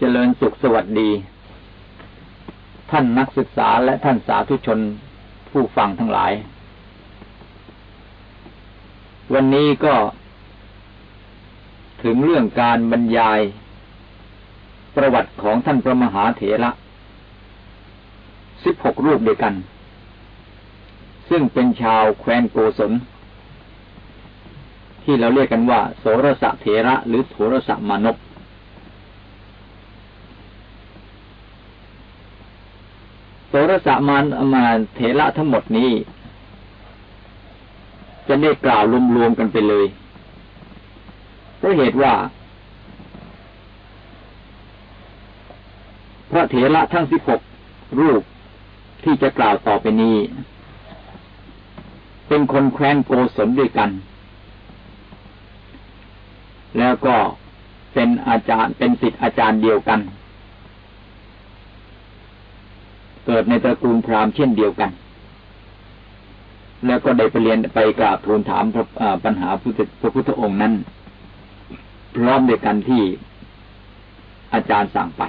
เจริญสุขสวัสดี ท่านนักศึกษาและท่านสาธุชนผู้ฟังทั้งหลาย วันนี้ก็ ถึงเรื่องการบรรยาย ประวัติของท่านพระมหาเถระสิบหกรูปเดียกัน ซึ่งเป็นชาวแคว้นโกศลที่เราเรียกกันว่า โสรสะเถระหรือโสรสะมานพโส รสะมานมาเถระทั้งหมดนี้ จะได้กล่าวรวมๆกันไปเลยเพราะเหตุว่า พระเถระทั้งสิบหกรูปที่จะกล่าวต่อไปนี้ เป็นคนแคว้นโกศลด้วยกัน แล้วก็เป็นอาจารย์เป็นสิทธิ์อาจารย์เดียวกัน เกิดในตระกูลพราหมณ์เช่นเดียวกัน แล้วก็ได้ไปเรียนไปกราบทูลถามปัญหาพระพุทธองค์นั้น พร้อมด้วยกันที่อาจารย์สั่งไป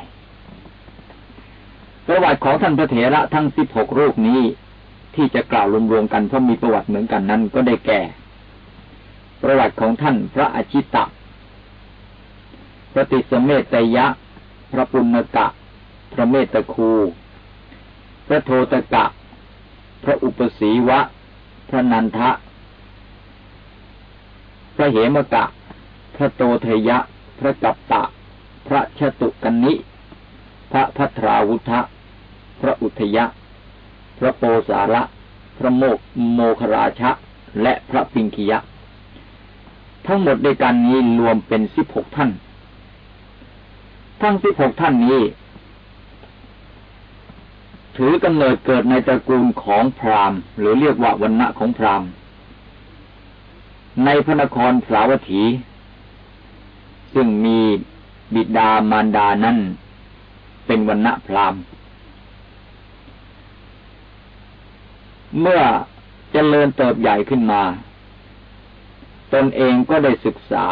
ประวัติของท่านพระเถระทั้งสิบหกรูปนี้ที่จะกล่าวรวมๆกันเพราะมีประวัติเหมือนกันนั้นก็ได้แก่ ประวัติของท่านพระอชิตะพระติสเมตยะ พระปุณกะ พระเมตคู พระโทตกะ พระอุปสีวะ พระนันทะ พระเหมกะ พระโตเทยะ พระกัปตะพระชตุกันนิ พระพัทราวุธะ พระอุทยะ พระโปสาระ พระโมกโมคราชะ และพระปิงคียะ ทั้งหมดในการนี้รวมเป็นสิบหกท่าน ทั้งสิบหกท่านนี้ ถือกำเนิดเกิดในตระกูลของพราหมณ์ หรือเรียกว่าวันณะของพราหมณ์ ในพระนครสาวัตถี ซึ่งมีบิดามารดานั้นเป็นวันณะพราหมณ์ เมื่อจเจริญเติบใหญ่ขึ้นมา ตนเองก็ได้ศึกษา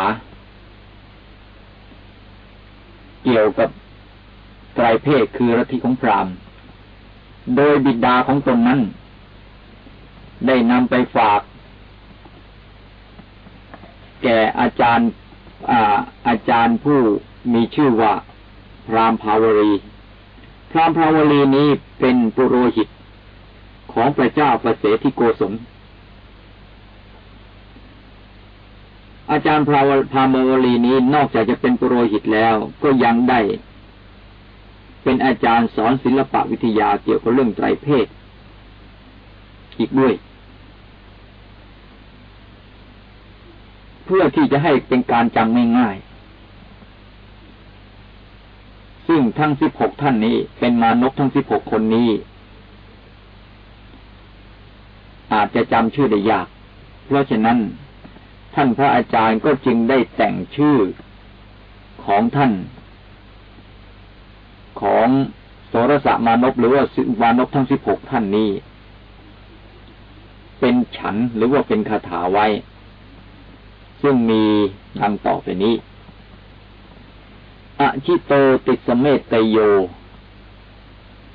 เกี่ยวกับไตรเพศคือรัติของพราหมณ์ โดยบิดาของตนนั้น ได้นำไปฝาก แก่อาจารย์อาอาจารย์ผู้มีชื่อว่า พรามภาวรี พรามภาวรีนี้เป็นปุโรหิต ของพระเจ้าประเสฐิโกศลอาจารย์พราวพาวลีนี้นอกจากจะเป็นปุโรหิตแล้ว ก็ยังได้ เป็นอาจารย์สอนศิลปะวิทยาเกี่ยวกับเรื่องไตรเพศ อีกด้วย เพื่อที่จะให้เป็นการจำง่ายๆ ซึ่งทั้งสิบหกท่านนี้ เป็นมานกทั้งสิบหกคนนี้ อาจจะจำชื่อได้ยาก เพราะฉะนั้นท่านพระอาจารย์ก็จึงได้แต่งชื่อของท่าน ของโสรสะมานพหรือว่าสิวานพทั้งสิบหกท่านนี้ เป็นฉันหรือว่าเป็นคาถาไว้ ซึ่งมีดังต่อไปนี้อชิโตติสเมตโย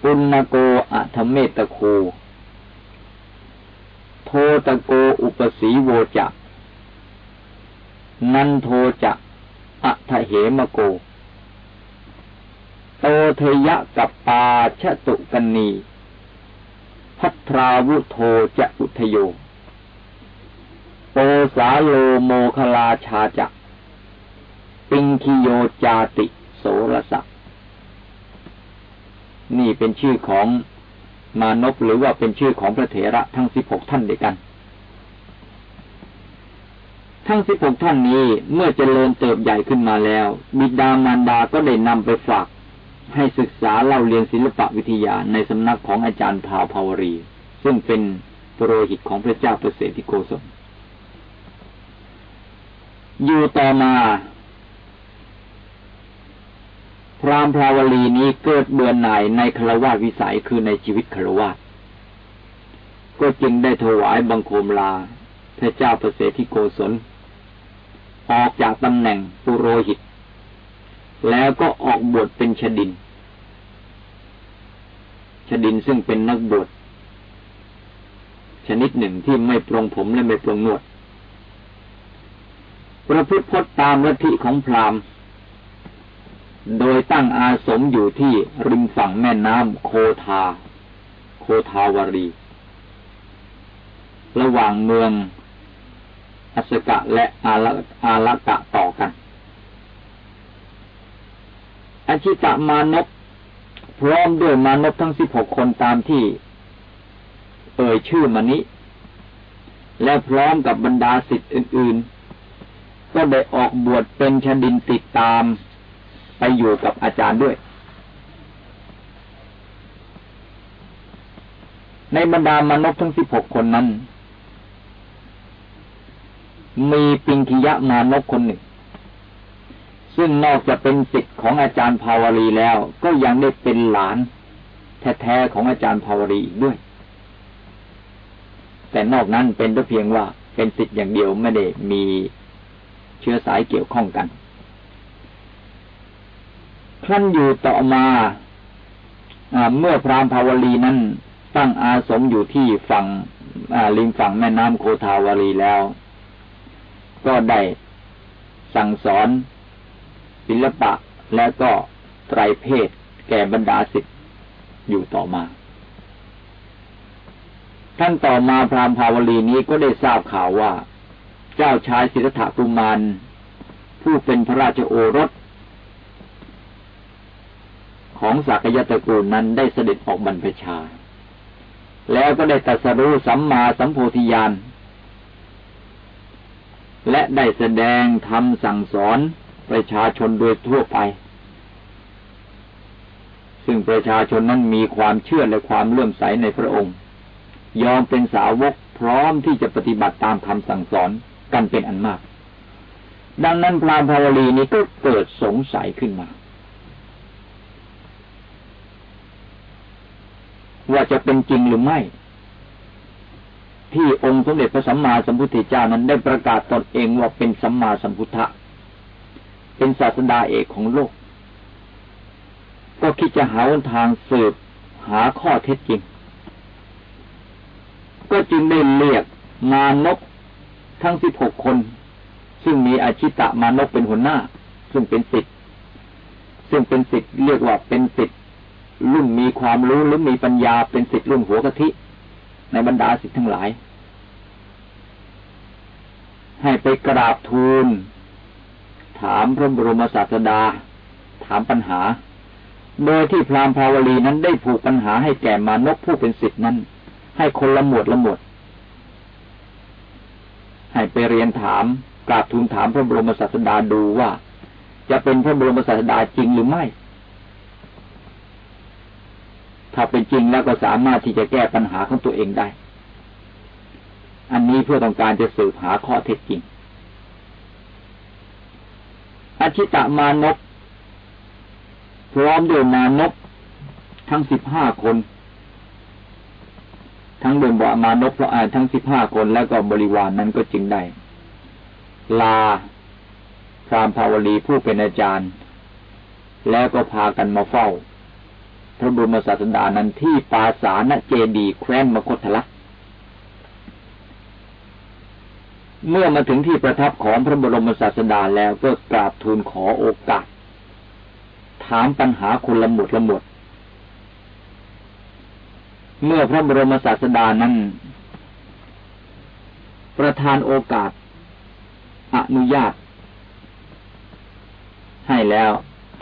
ปุณโกอัธเมตโคโทตโกอุปสีโวจักนันโทจะอัทเหมโก โตเทยะกับปาชตุกันนีพัทราวุโทจะอุทโยโปสาโลโมคลาชาจักปิงคิโยจาติโสรสะนี่เป็นชื่อของมานพหรือว่าเป็นชื่อของพระเถระทั้งสิบหกท่านเดียวกัน ทั้งสิบหกท่านนี้เมื่อเจริญเติบใหญ่ขึ้นมาแล้ว บิดามารดาก็ได้นำไปฝาก ให้ศึกษาเล่าเรียนศิลปะวิทยาในสำนักของอาจารย์พาวภาวรี ซึ่งเป็นปรหิตของพระเจ้าประเสฐิโกศลอยู่ต่อมา พรามพราวลีนี้เกิดเบื่อหน่ายในคารวะวิสัยคือในชีวิตคารวะก็จึงได้ถวายบังคมลา พระเจ้าประเสฐิโกศลออกจากตำแหน่งปุโรหิต แล้วก็ออกบวชเป็นชดิน ชดินซึ่งเป็นนักบวชชนิดหนึ่งที่ไม่ปรงผมและไม่ปรงนวด ประพฤติพจน์ตามลัทธิของพราหมณ์ โดยตั้งอาสมอยู่ที่ริมฝั่งแม่น้ำโคทา โคทาวารี ระหว่างเมืองอัสกะและอาลอาลกะต่อกัน อาชิตามานพพร้อมด้วยมานพทั้งสิบหกคนตามที่ เอ่ยชื่อมานี้ และพร้อมกับบรรดาสิทธิ์อื่น ๆ ก็ได้ออกบวชเป็นชดินติดตามไปอยู่กับอาจารย์ด้วย ในบรรดามานพทั้งสิบหกคนนั้น มีปิงคิยะมานพคนหนึ่ง ซึ่งนอกจากเป็นสิทธิ์ของอาจารย์ภาวรีแล้ว ก็ยังได้เป็นหลานแท้ๆของอาจารย์ภาวรีอีกด้วย แต่นอกนั้นเป็นแต่เพียงว่าเป็นสิทธิ์อย่างเดียวไม่ได้มีเชื้อสายเกี่ยวข้องกันขั้นอยู่ต่อมาเมื่อพรามภาวรีนั้นตั้งอาสมอยู่ที่ฝั่งริมฝั่งแม่น้ำโคทาวารีแล้ว ก็ได้สั่งสอน ศิลปะและก็ไตรเพศแก่บรรดาสิทธิ์อยู่ต่อมา ท่านต่อมาพรามภาวลีนี้ก็ได้ทราบข่าวว่า เจ้าชายสิทธัตถะกุมารผู้เป็นพระราชโอรส ของสักยตระกูลนั้นได้เสด็จออกบรรพชา แล้วก็ได้ตรัสรู้สัมมาสัมโพธิญาณและได้แสดงธรรมสั่งสอน ประชาชนโดยทั่วไป ซึ่งประชาชนนั้นมีความเชื่อและความเลื่อมใสในพระองค์ ยอมเป็นสาวกพร้อมที่จะปฏิบัติตามคำสั่งสอนกันเป็นอันมาก ดังนั้นพรามภาวลีนี้ก็เกิดสงสัยขึ้นมา ว่าจะเป็นจริงหรือไม่ที่องค์สมเด็จพระสัมมาสัมพุทธเจ้านั้นได้ประกาศตนเองว่าเป็นสัมมาสัมพุทธะ เป็นศาสดาเอกของโลก ก็คิดจะหาวันทางสืบหาข้อเท็จจริง ก็จึงได้เรียกมานกทั้งสิบหกคน ซึ่งมีอาชิตะมานกเป็นหัวหน้า ซึ่งเป็นสิทธิ์ซึ่งเป็นสิทธิ์เรียกว่าเป็นสิทธิ์รุ่นมีความรู้หรือมีปัญญาเป็นสิทธิ์รุ่นหัวกะทิ ในบรรดาสิทธิ์ทั้งหลาย ให้ไปกราบทูล ถามพระบรมศาสดา ถามปัญหา โดยที่พราหมณ์ภาวลีนั้นได้ผูกปัญหาให้แก่มานกผู้เป็นสิทธินั้น ให้คนละหมวดละหมวด ให้ไปเรียนถามกราบทูลถามพระบรมศาสดาดูว่า จะเป็นพระบรมศาสดาจริงหรือไม่ ถ้าเป็นจริงแล้วก็สามารถที่จะแก้ปัญหาของตัวเองได้ อันนี้เพื่อต้องการจะสืบหาข้อเท็จจริง อชิตามานพพร้อมด้วยมานพทั้งสิบห้าคน ทั้งเดินบ่มานพเพราะอาทั้งสิบห้าคนแล้วก็บริวารนนั้นก็จึงได้ ลาพรามภาวลีผู้เป็นอาจารย์ แล้วก็พากันมาเฝ้า พระบรมศาสดานั้นที่ปาสาณเจดีแคว้นมคตละ เมื่อมาถึงที่ประทับของพระบรมศาสดาแล้วก็กราบทูลขอโอกาส ถามปัญหาคุณละหมดละหมด เมื่อพระบรมศาสดานั้น ประทานโอกาส อนุญาต ให้แล้ว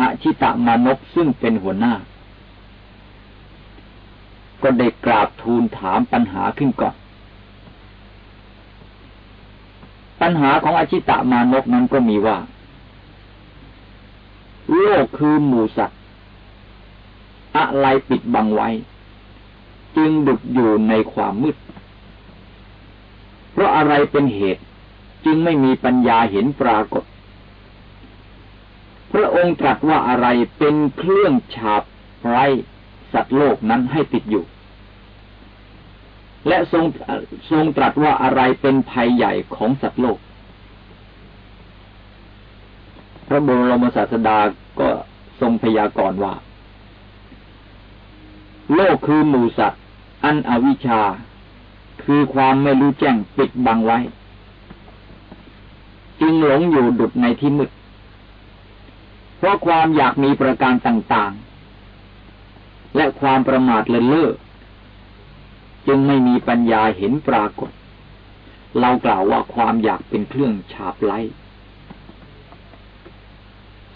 อชิตามานพซึ่งเป็นหัวหน้า ก็ได้กราบทูลถามปัญหาขึ้นก่อน ปัญหาของอชิตะมานกนั้นก็มีว่า โลกคือหมูสัตว์ อะไรปิดบังไว้ จึงดุดอยู่ในความมืด เพราะอะไรเป็นเหตุจึงไม่มีปัญญาเห็นปรากฏ พระองค์ตรัสว่าอะไรเป็นเครื่องฉาบไร้สัตว์โลกนั้นให้ติดอยู่ และทรงทรงตรัสว่าอะไรเป็นภัยใหญ่ของสัตว์โลก พระบรมศาสดาก็ทรงพยากรณ์ว่า โลกคือหมูสัตว์ อันอวิชชา คือความไม่รู้แจ้งปิดบังไว้ จึงหลงอยู่ดุดในที่มืดเพราะความอยากมีประการต่าง ๆ และความประมาทเลินเล่อ จึงไม่มีปัญญาเห็นปรากฏ เรากล่าวว่าความอยากเป็นเครื่องฉาบไล่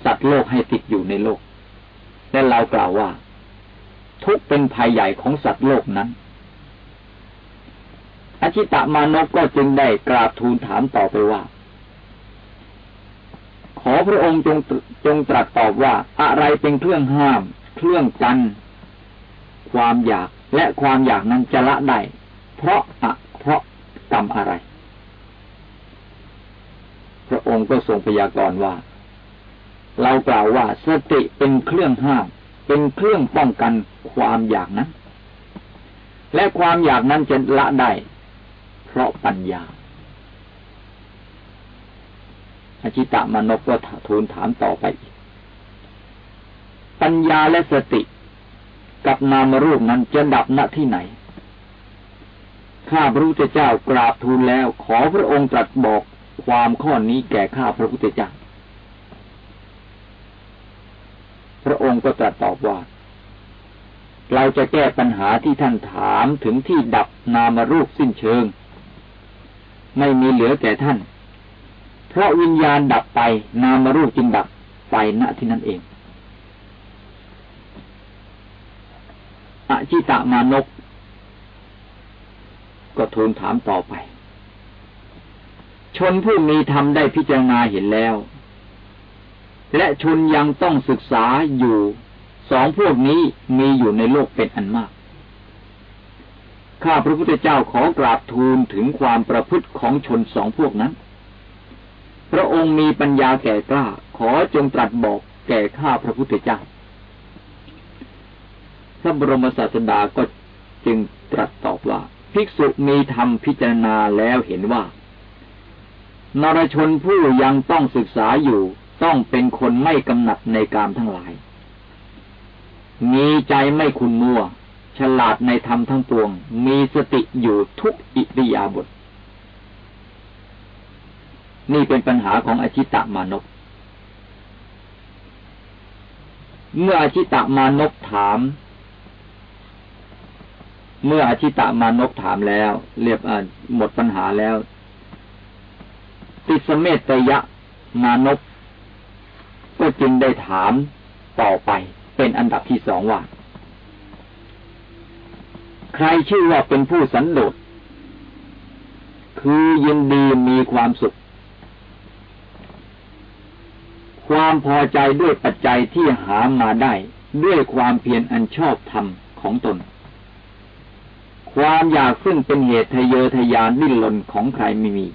สัตว์โลกให้ติดอยู่ในโลก และเรากล่าวว่า ทุกเป็นภัยใหญ่ของสัตว์โลกนั้น อชิตามานกก็จึงได้กราบทูลถามต่อไปว่า ขอพระองค์จงจงตรัสตอบว่า อะไรเป็นเครื่องห้าม เครื่องกัน ความอยาก และความอยากนั้นจะละได้ เพราะอะเพราะกรรมอะไร พระองค์ก็ทรงพยากรณ์ว่า เรากล่าวว่าสติเป็นเครื่องห้าม เป็นเครื่องป้องกันความอยากนั้น และความอยากนั้นจะละได้ เพราะปัญญาอจิตามนกก็ทูลถามต่อไปปัญญาและสติ กับนามรูปนั้นจะดับณที่ไหน ข้าพระพุทธเจ้ากราบทูลแล้วขอพระองค์ตรัสบอกความข้อนี้แก่ข้าพระพุทธเจ้า พระองค์ก็ตรัสตอบว่า เราจะแก้ปัญหาที่ท่านถามถึงที่ดับนามรูปสิ้นเชิง ไม่มีเหลือแก่ท่าน เพราะวิญญาณดับไปนามรูปจึงดับไปณที่นั้นเอง อจิตามานก ก็ทูลถามต่อไป ชนผู้มีธรรมได้พิจารณาเห็นแล้ว และชนยังต้องศึกษาอยู่สองพวกนี้มีอยู่ในโลกเป็นอันมาก ข้าพระพุทธเจ้าขอกราบทูลถึงความประพฤติของชนสองพวกนั้น พระองค์มีปัญญาแก่กล้า ขอจงตรัสบอกแก่ข้าพระพุทธเจ้า ระบรมศาสดาก็จึงตรัสตอบว่า ภิกษุมีธรรมพิจารณาแล้วเห็นว่า นรชนผู้ยังต้องศึกษาอยู่ต้องเป็นคนไม่กำหนัดในกามทั้งหลาย มีใจไม่คุณมัว ฉลาดในธรรมทั้งปวง มีสติอยู่ทุกอิริยาบถนี่เป็นปัญหาของอจิตตมานกเมื่ออจิตตมานกถาม เมื่ออาชิตามานกถามแล้ว เรียบหมดปัญหาแล้ว ติสเมตยะมานกก็จึงได้ถามต่อไป เป็นอันดับที่สองว่า ใครชื่อว่าเป็นผู้สันโดษคือยินดีมีความสุข ความพอใจด้วยปัจจัยที่หามาได้ ด้วยความเพียรอันชอบธรรมของตน ความอยากซึ่งเป็นเหตุทะเยอทะยานดิ้นรนของใครไม่มี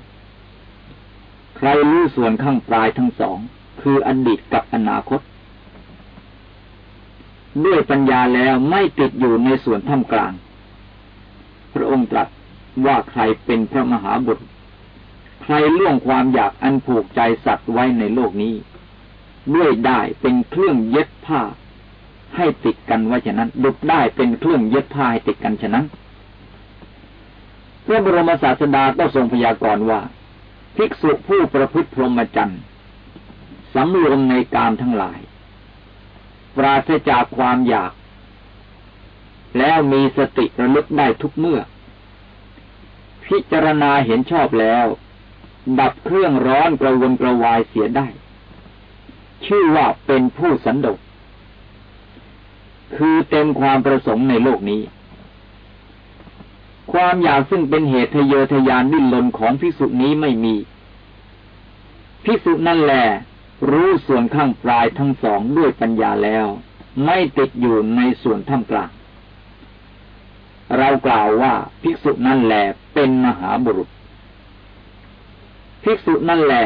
ใครรู้ส่วนข้างปลายทั้งสอง คืออดีตกับอนาคต ด้วยปัญญาแล้วไม่ติดอยู่ในส่วนท่ามกลาง พระองค์ตรัสว่าใครเป็นพระมหาบุตร ใครล่วงความอยากอันผูกใจสัตว์ไว้ในโลกนี้ ด้วยได้เป็นเครื่องเย็บผ้าให้ติดกันไว้ฉะนั้นดุดได้เป็นเครื่องเย็บผ้าให้ติดกันฉะนั้น พระบรมศาสดาก็ทรงพยากรณ์ว่า ภิกษุผู้ประพฤติพรหมจรรย์สำรวมในการทั้งหลาย ปราศจากความอยาก แล้วมีสติระลึกได้ทุกเมื่อ พิจารณาเห็นชอบแล้ว ดับเครื่องร้อนกระวนกระวายเสียได้ ชื่อว่าเป็นผู้สันโดษคือเต็มความประสงค์ในโลกนี้ ความอยากซึ่งเป็นเหตุทะเยอทะยานดิ้นรนของพิสุนี้ไม่มีพิสุนั่นแหละรู้ส่วนข้างปลายทั้งสองด้วยปัญญาแล้ว ไม่ติดอยู่ในส่วนท่ามกลางเรากล่าวว่าภิกษุนั่นแหละเป็นมหาบุรุษ ภิกษุนั่นแหละ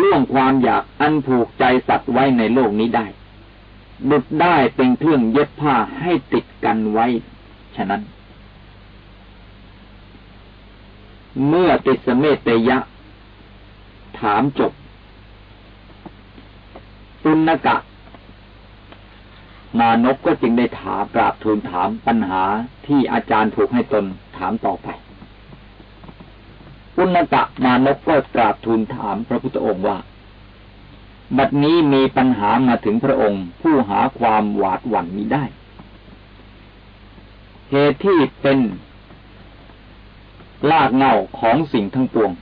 ล่วงความอยากอันผูกใจสัตว์ไว้ในโลกนี้ได้ดุดได้เป็นเครื่องเย็บผ้าให้ติดกันไว้ ฉะนั้น เมื่อติสเมตยะ ถามจบ ปุณกะ มานพก็จึงได้ถามกราบทูลถามปัญหาที่อาจารย์ถูกให้ตนถามต่อไป ปุณกะมานพก็กราบทูลถามพระพุทธองค์ว่า บัดนี้มีปัญหามาถึงพระองค์ ผู้หาความหวาดหวั่นมิได้ เหตุที่เป็น ลากเงาของสิ่งทั้งปวง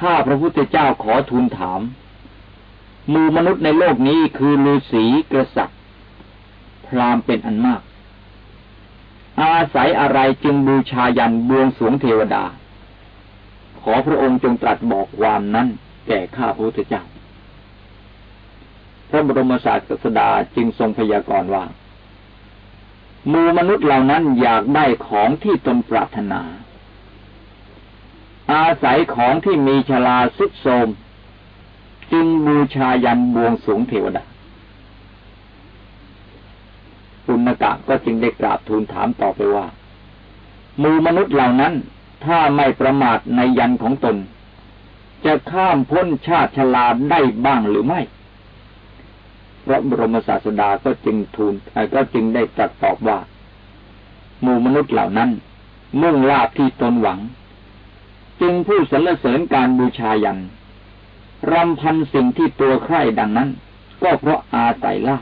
ข้าพระพุทธเจ้าขอทูลถามมูมนุษย์ในโลกนี้คือฤาษีกษัตริย์พรามเป็นอันมาก อาศัยอะไรจึงบูชายันบวงสวงเทวดา ขอพระองค์จงตรัสบอกความนั้นแก่ข้าพระพุทธเจ้า พระบรมศาสดาจึงทรงพยากรณ์ว่ามูมนุษย์เหล่านั้นอยากได้ของที่ตนปรารถนา อาศัยของที่มีชลาสุดโทมจึงบูชายันบวงสูงเทวดาปุณกะก็จึงได้กราบทูลถามต่อไปว่ามูมนุษย์เหล่านั้น ถ้าไม่ประมาทในยันของตน จะข้ามพ้นชาติชลาได้บ้างหรือไม่พระบรมศาสดาก็จึงทูลก็จึงได้ตรัสตอบว่ามูมนุษย์เหล่านั้น มุ่งลาภที่ตนหวัง จึงผู้สรรเสริญการบูชายันรำพันสิ่งที่ตัวใคร่ดังนั้น ก็เพราะอาศัยลา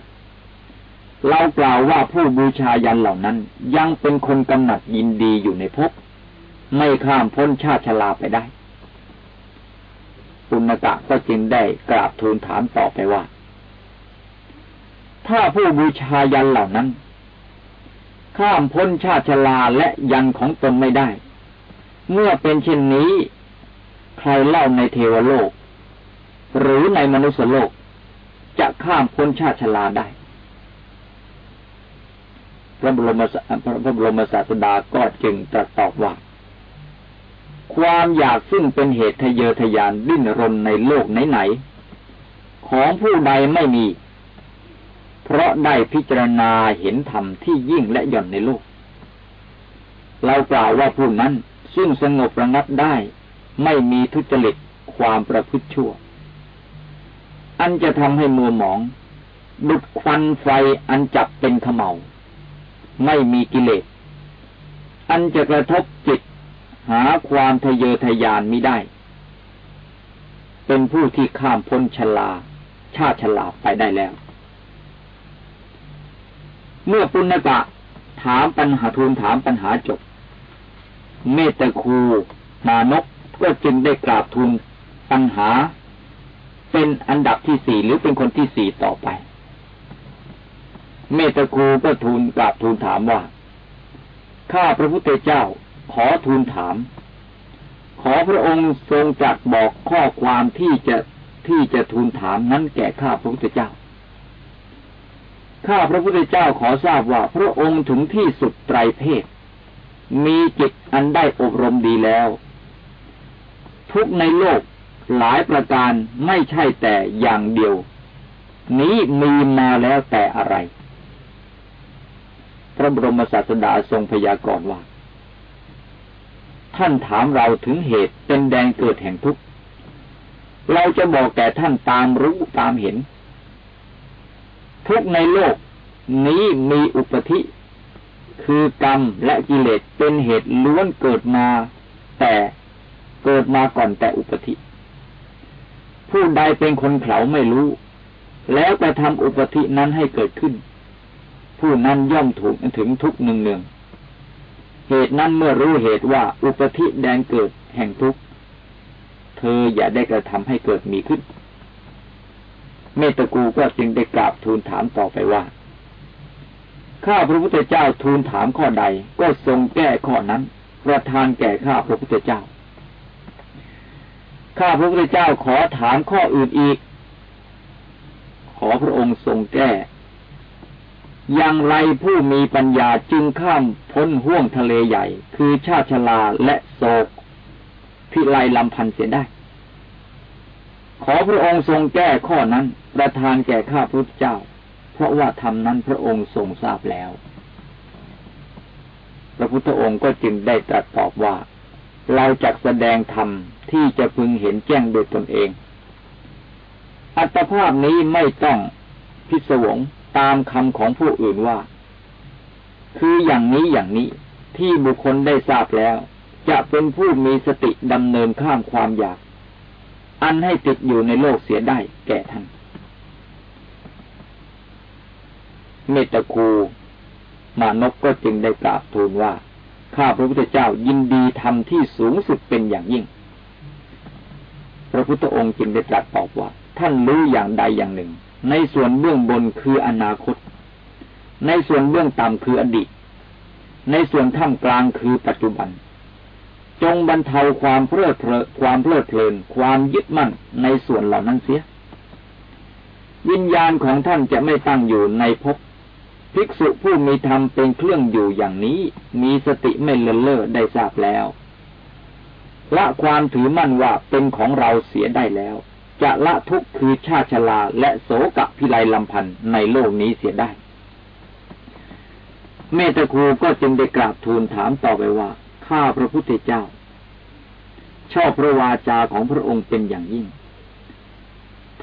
เรากล่าวว่าผู้บูชายันเหล่านั้น ยังเป็นคนกำหนัดยินดีอยู่ในภพไม่ข้ามพ้นชาติชลาไปได้ปุณกะก็จึงได้กราบทูลถามต่อไปว่า ถ้าผู้บูชายันเหล่านั้น ข้ามพ้นชาติชลาและยันของตนไม่ได้ เมื่อเป็นเช่นนี้ ใครเล่าในเทวโลก หรือในมนุษยโลก จะข้ามพ้นชาติชลาได้ พระบรมพระบรมศาสดาก็จึงตรัสตอบว่า ความอยากซึ่งเป็นเหตุทะเยอทะยานดิ้นรนในโลกไหนๆของผู้ใดไม่มี เพราะได้พิจารณาเห็นธรรมที่ยิ่งและหย่อนในโลกเรากล่าวว่าผู้นั้น ซึ่งสงบระงับได้ ไม่มีทุจริตความประพฤติชั่ว อันจะทำให้มัวหมอง ดุดควันไฟอันจับเป็นขมเหาไม่มีกิเลส อันจะกระทบจิต หาความทะเยอทะยานมิได้ เป็นผู้ที่ข้ามพ้นชลา ชาติชลาไปได้แล้ว เมื่อปุณกะถามปัญหาทูลถามปัญหาจบ เมตคูมานกก็จึงได้กราบทูลปัญหา เป็นอันดับที่สี่หรือเป็นคนที่สี่ต่อไป เมตคูก็ทูลกราบทูลถามว่า ข้าพระพุทธเจ้าขอทูลถาม ขอพระองค์ทรงจักบอกข้อความที่จะที่จะทูลถามนั้นแก่ข้าพระพุทธเจ้า ข้าพระพุทธเจ้าขอทราบว่าพระองค์ถึงที่สุดไตรเพศ มีจิตอันได้อบรมดีแล้ว ทุกในโลกหลายประการไม่ใช่แต่อย่างเดียว นี้มีมาแล้วแต่อะไร พระบรมศาสดาทรงพยากรณ์ว่า ท่านถามเราถึงเหตุเป็นแดงเกิดแห่งทุกข์เราจะบอกแก่ท่านตามรู้ตามเห็น ทุกในโลกนี้มีอุปธิ คือกรรมและกิเลสเป็นเหตุล้วนเกิดมาแต่เกิดมาก่อนแต่อุปธิผู้ใดเป็นคนเผาไม่รู้ แล้วไปทำอุปธินั้นให้เกิดขึ้น ผู้นั้นย่อมถูกถึงทุกหนึ่งหนึ่งเหตุนั้นเมื่อรู้เหตุว่าอุปธิแดงเกิดแห่งทุกเธออย่าได้กระทำให้เกิดมีขึ้น เมตกูก็จึงได้กราบทูลถามต่อไปว่า ข้าพระพุทธเจ้าทูลถามข้อใด ก็ทรงแก้ข้อนั้น ประทานแก่ข้าพระพุทธเจ้า ข้าพระพุทธเจ้าขอถามข้ออื่นอีก ขอพระองค์ทรงแก้ อย่างไรผู้มีปัญญาจึงข้ามพ้นห่วงทะเลใหญ่ คือชาติชลาและโศกพิไลลำพันเสียได้ ขอพระองค์ทรงแก้ข้อนั้น ประทานแก่ข้าพระพุทธเจ้า ราะว่าธรรมนั้นพระองค์ทรงทราบแล้ว พระพุทธองค์ก็จึงได้ตรัสตอบว่า เราจะแสดงธรรมที่จะพึงเห็นแจ้งโดยตนเอง อัตภาพนี้ไม่ต้องพิศวงตามคำของผู้อื่นว่า คืออย่างนี้อย่างนี้ที่บุคคลได้ทราบแล้ว จะเป็นผู้มีสติดำเนินข้ามความอยาก อันให้ติดอยู่ในโลกเสียได้แก่ท่าน เมตคู มานพก็จึงได้กราบทูลว่า ข้าพระพุทธเจ้ายินดีทำที่สูงสุดเป็นอย่างยิ่ง พระพุทธองค์จึงได้ตรัสตอบว่า ท่านรู้อย่างใดอย่างหนึ่ง ในส่วนเบื้องบนคืออนาคต ในส่วนเบื้องต่ำคืออดีต ในส่วนท่ามกลางคือปัจจุบัน จงบรรเทาความเพลิดเพลินความเพลิดเพลิน ความยึดมั่นในส่วนเหล่านั้นเสีย วิญญาณของท่านจะไม่ตั้งอยู่ในภพ ภิกษุผู้มีธรรมเป็นเครื่องอยู่อย่างนี้ มีสติไม่เลินเล่อได้ทราบแล้วละความถือมั่นว่าเป็นของเราเสียได้แล้ว จะละทุกข์คือชาชลาและโสกะพิไลลำพันธ์ในโลกนี้เสียได้ เมตครูก็จึงได้กราบทูลถามต่อไปว่า ข้าพระพุทธเจ้า ชอบพระวาจาของพระองค์เป็นอย่างยิ่ง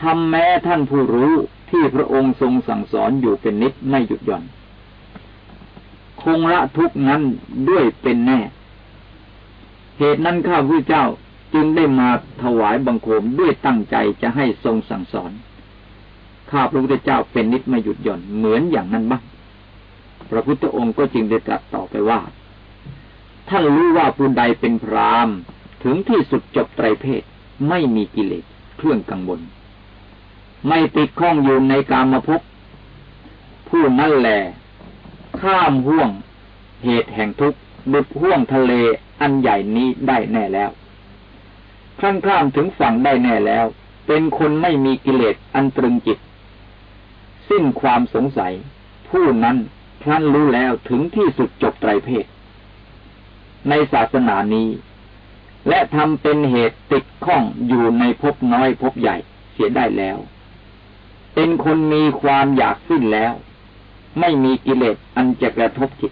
ทำแม้ท่านผู้รู้ ที่พระองค์ทรงสั่งสอนอยู่เป็นนิดไม่หยุดหย่อน คงละทุกนั้นด้วยเป็นแน่ เหตุนั้นข้าพระเจ้าจึงได้มาถวายบังคมด้วยตั้งใจจะให้ทรงสั่งสอน ข้าพระพุทธเจ้าเป็นนิดไม่หยุดหย่อนเหมือนอย่างนั้นบ้าง พระพุทธองค์ก็จึงได้ตรัสต่อไปว่า ท่านรู้ว่าผู้ใดเป็นพรามถึงที่สุดจบไตรเพศไม่มีกิเลสเครื่องกังวล ไม่ติดข้องอยู่ในกามภพผู้นั่นแหละข้ามห่วงเหตุแห่งทุกข์ดุดห่วงทะเลอันใหญ่นี้ได้แน่แล้วขั้นข้ามถึงฝั่งได้แน่แล้ว เป็นคนไม่มีกิเลสอันตรึงจิต สิ้นความสงสัย ผู้นั้นท่านรู้แล้วถึงที่สุดจบไตรเพศ ในศาสนานี้ และทำเป็นเหตุติดข้องอยู่ในภพน้อยภพใหญ่เสียได้แล้ว เป็นคนมีความอยากสิ้นแล้ว ไม่มีกิเลสอันจะกระทบจิต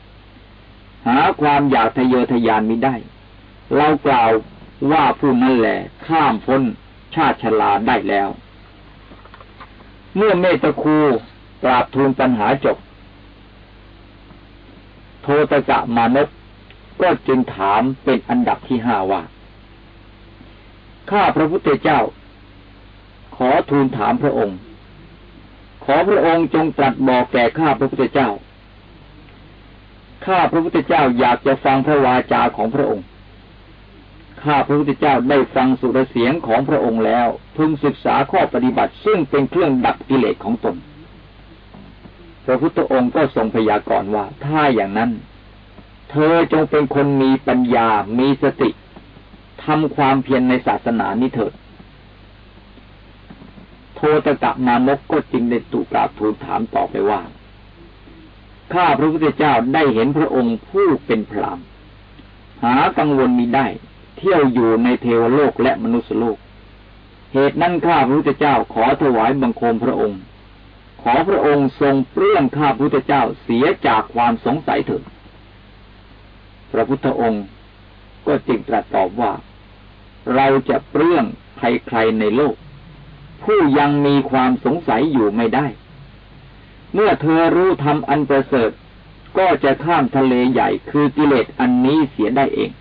หาความอยากทะเยอทะยานมิได้ เรากล่าวว่าผู้นั้นแหละข้ามพ้นชาติชลาได้แล้ว เมื่อเมตคูกราบทูลปัญหาจบ โทตกะมานพก็จึงถามเป็นอันดับที่ห้าว่า ข้าพระพุทธเจ้า ขอทูลถามพระองค์ ขอพระองค์จงตรัสบอกแก่ข้าพระพุทธเจ้า ข้าพระพุทธเจ้าอยากจะฟังพระวาจาของพระองค์ ข้าพระพุทธเจ้าได้ฟังสุรเสียงของพระองค์แล้ว พึงศึกษาข้อปฏิบัติซึ่งเป็นเครื่องดับกิเลสของตน พระพุทธองค์ก็ทรงพยากรณ์ว่า ถ้าอย่างนั้น เธอจงเป็นคนมีปัญญา มีสติทำความเพียรในศาสนานี้เถิด โทตกะมานกก็จึงได้ตุกราบทูลถามต่อไปว่า ข้าพระพุทธเจ้าได้เห็นพระองค์ผู้เป็นพรามหากังวลมีได้ เที่ยวอยู่ในเทวโลกและมนุษยโลก เหตุนั้นข้าพระพุทธเจ้าขอถวายบังคมพระองค์ ขอพระองค์ทรงเปลื้องข้าพุทธเจ้าเสียจากความสงสัยเถิดพระพุทธองค์ก็จึงตรัสตอบว่า เราจะเปลื้องใครๆในโลก ผู้ยังมีความสงสัยอยู่ไม่ได้ เมื่อเธอรู้ทำอันประเสริฐ ก็จะข้ามทะเลใหญ่คือกิเลสอันนี้เสียได้เอง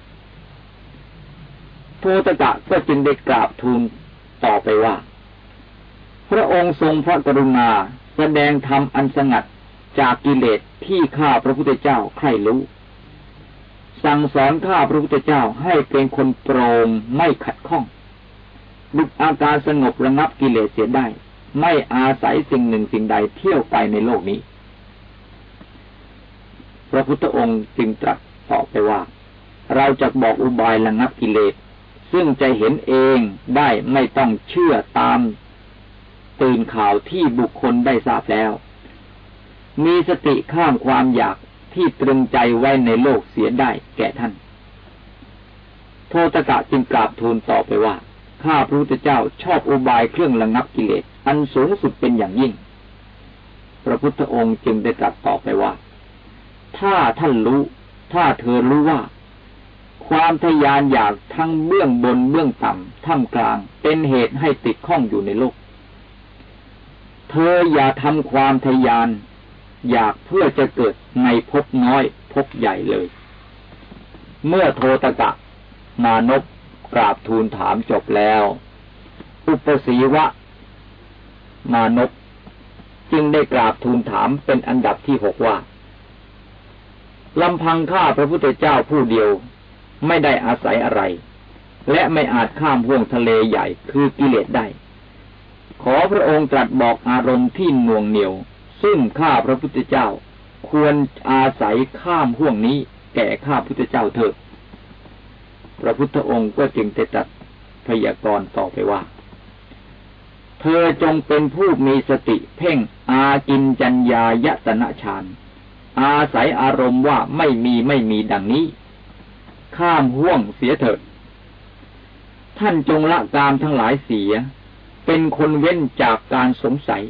โทตกะก็จึงได้กราบทูลต่อไปว่า พระองค์ทรงพระกรุณาแสดงธรรมอันสงัดจากกิเลสที่ข้าพระพุทธเจ้าใครรู้ สั่งสอนข้าพระพุทธเจ้าให้เป็นคนโปร่งไม่ขัดข้อง ดุจอาการสงบระงับกิเลสเสียได้ ไม่อาศัยสิ่งหนึ่งสิ่งใดเที่ยวไปในโลกนี้ พระพุทธองค์จึงตรัสตอบไปว่า เราจะบอกอุบายระงับกิเลส ซึ่งจะเห็นเองได้ไม่ต้องเชื่อตามตื่นข่าวที่บุคคลได้ทราบแล้ว มีสติข้ามความอยากที่ตรึงใจไว้ในโลกเสียได้แก่ท่าน โทตกะจึงกราบทูลต่อไปว่า ข้าพระพุทธเจ้าชอบอุบายเครื่องระงับกิเลสอันสูงสุดเป็นอย่างยิ่ง พระพุทธองค์จึงได้ตรัสต่อไปว่า ถ้าท่านรู้ ถ้าเธอรู้ว่า ความทยานอยากทั้งเบื้องบนเบื้องต่ำท่ามกลาง เป็นเหตุให้ติดข้องอยู่ในโลก เธออย่าทำความทยาน อยากเพื่อจะเกิดในภพน้อยภพใหญ่เลย เมื่อโทตกะมานพ กราบทูลถามจบแล้ว อุปสีวะ มานพจึงได้กราบทูลถามเป็นอันดับที่หกว่าลำพังข้าพระพุทธเจ้าผู้เดียวไม่ได้อาศัยอะไร และไม่อาจข้ามห่วงทะเลใหญ่คือกิเลสได้ ขอพระองค์ตรัสบอกอารมณ์ที่หน่วงเหนียว ซึ่งข้าพระพุทธเจ้า ควรอาศัยข้ามห่วงนี้แก่ข้าพุทธเจ้าเถิด พระพุทธองค์ก็จึงได้ตรัสพยากรณ์ต่อไปว่า เธอจงเป็นผู้มีสติเพ่งอากินจัญญายตนะฌานอาศัยอารมณ์ว่าไม่มีไม่มีดังนี้ ข้ามห่วงเสียเถิด ท่านจงละกามทั้งหลายเสีย เป็นคนเว้นจากการสงสัย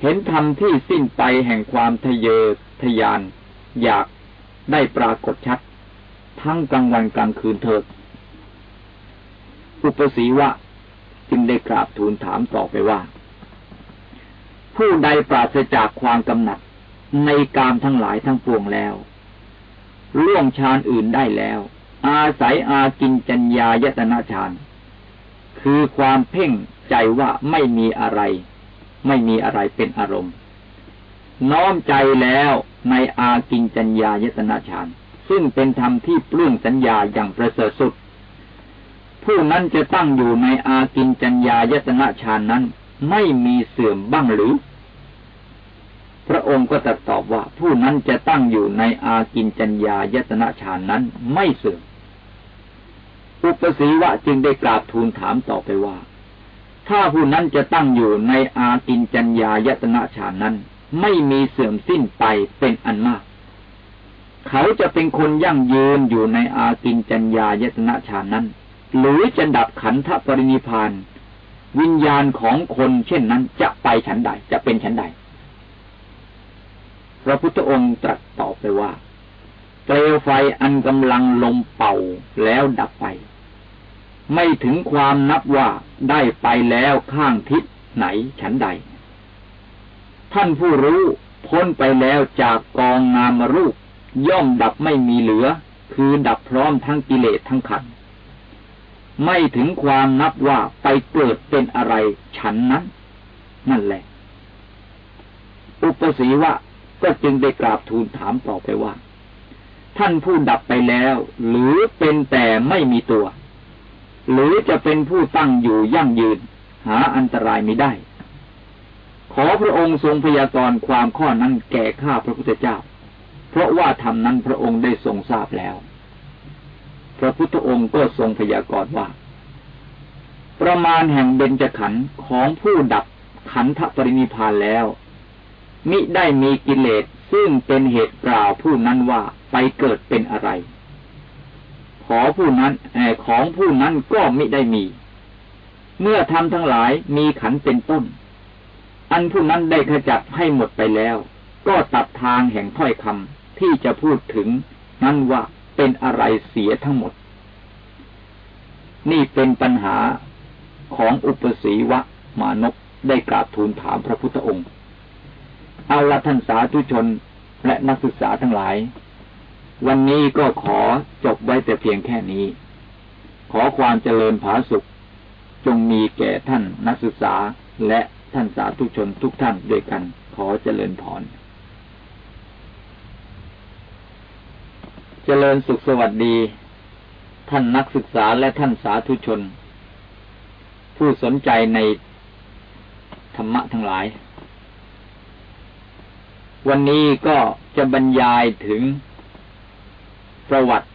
เห็นธรรมที่สิ้นไปแห่งความทะเยอทะยาน อยากได้ปรากฏชัด ทั้งกลางวันกลางคืนเถิด อุปสีวะจึงได้กราบทูลถามต่อไปว่า ผู้ใดปราศจากความกำหนัดในกามทั้งหลายทั้งปวงแล้วล่วงฌานอื่นได้แล้ว อาศัยอากินจัญญายตนาฌานคือความเพ่งใจว่าไม่มีอะไร ไม่มีอะไรเป็นอารมณ์ น้อมใจแล้วในอากินจัญญายตนาฌาน ซึ่งเป็นธรรมที่ปลื้องสัญญาอย่างประเสริฐสุด ผู้นั้นจะตั้งอยู่ในอากินจัญญายตนาฌานนั้น ไม่มีเสื่อมบ้างหรือ พระองค์ก็ตรัสตอบว่า ผู้นั้นจะตั้งอยู่ในอากินจัญญายตนะฌานนั้นไม่เสื่อมอุปสีวะจึงได้กราบทูลถามต่อไปว่า ถ้าผู้นั้นจะตั้งอยู่ในอากินจัญญายตนะฌานนั้น ไม่มีเสื่อมสิ้นไปเป็นอันมาก เขาจะเป็นคนยั่งยืนอยู่ในอากินจัญญายตนะฌานนั้น หรือจะดับขันธปรินิพาน วิญญาณของคนเช่นนั้นจะไปฉันใด จะเป็นฉันใด พระพุทธองค์ตรัสตอบไปว่า เปลวไฟอันกำลังลมเป่าแล้วดับไป ไม่ถึงความนับว่าได้ไปแล้วข้างทิศไหนฉันใด ท่านผู้รู้พ้นไปแล้วจากกองนามรูป ย่อมดับไม่มีเหลือ คือดับพร้อมทั้งกิเลสทั้งขัน ไม่ถึงความนับว่าไปเกิดเป็นอะไรฉันนั้น นั่นแหละ อุปสีวะก็จึงได้กราบทูลถามต่อไปว่า ท่านผู้ดับไปแล้ว หรือเป็นแต่ไม่มีตัว หรือจะเป็นผู้ตั้งอยู่ยั่งยืน หาอันตรายไม่ได้ ขอพระองค์ทรงพยากรณ์ความข้อนั้นแก่ข้าพระพุทธเจ้า เพราะว่าธรรมนั้นพระองค์ได้ทรงทราบแล้ว พระพุทธองค์ก็ทรงพยากรณ์ว่า ประมาณแห่งเบญจขันธ์ของผู้ดับขันธปรินิพานแล้ว มิได้มีกิเลสซึ่งเป็นเหตุกล่าวผู้นั้นว่าไปเกิดเป็นอะไร ขอผู้นั้นแอของผู้นั้นก็มิได้มี เมื่อทำทั้งหลายมีขันเป็นต้น อันผู้นั้นได้ขจัดให้หมดไปแล้ว ก็ตัดทางแห่งถ้อยคำ ที่จะพูดถึงนั้นว่าเป็นอะไรเสียทั้งหมด นี่เป็นปัญหาของอุปสีวะมานกได้กราบทูลถามพระพุทธองค์ เอาละท่านสาธุชนและนักศึกษาทั้งหลาย วันนี้ก็ขอจบไว้แต่เพียงแค่นี้ ขอความเจริญผาสุข จงมีแก่ท่านนักศึกษาและท่านสาธุชนทุกท่านด้วยกัน ขอเจริญพร เจริญสุขสวัสดี ท่านนักศึกษาและท่านสาธุชน ผู้สนใจในธรรมะทั้งหลาย วันนี้ก็จะบรรยายถึงประวัติ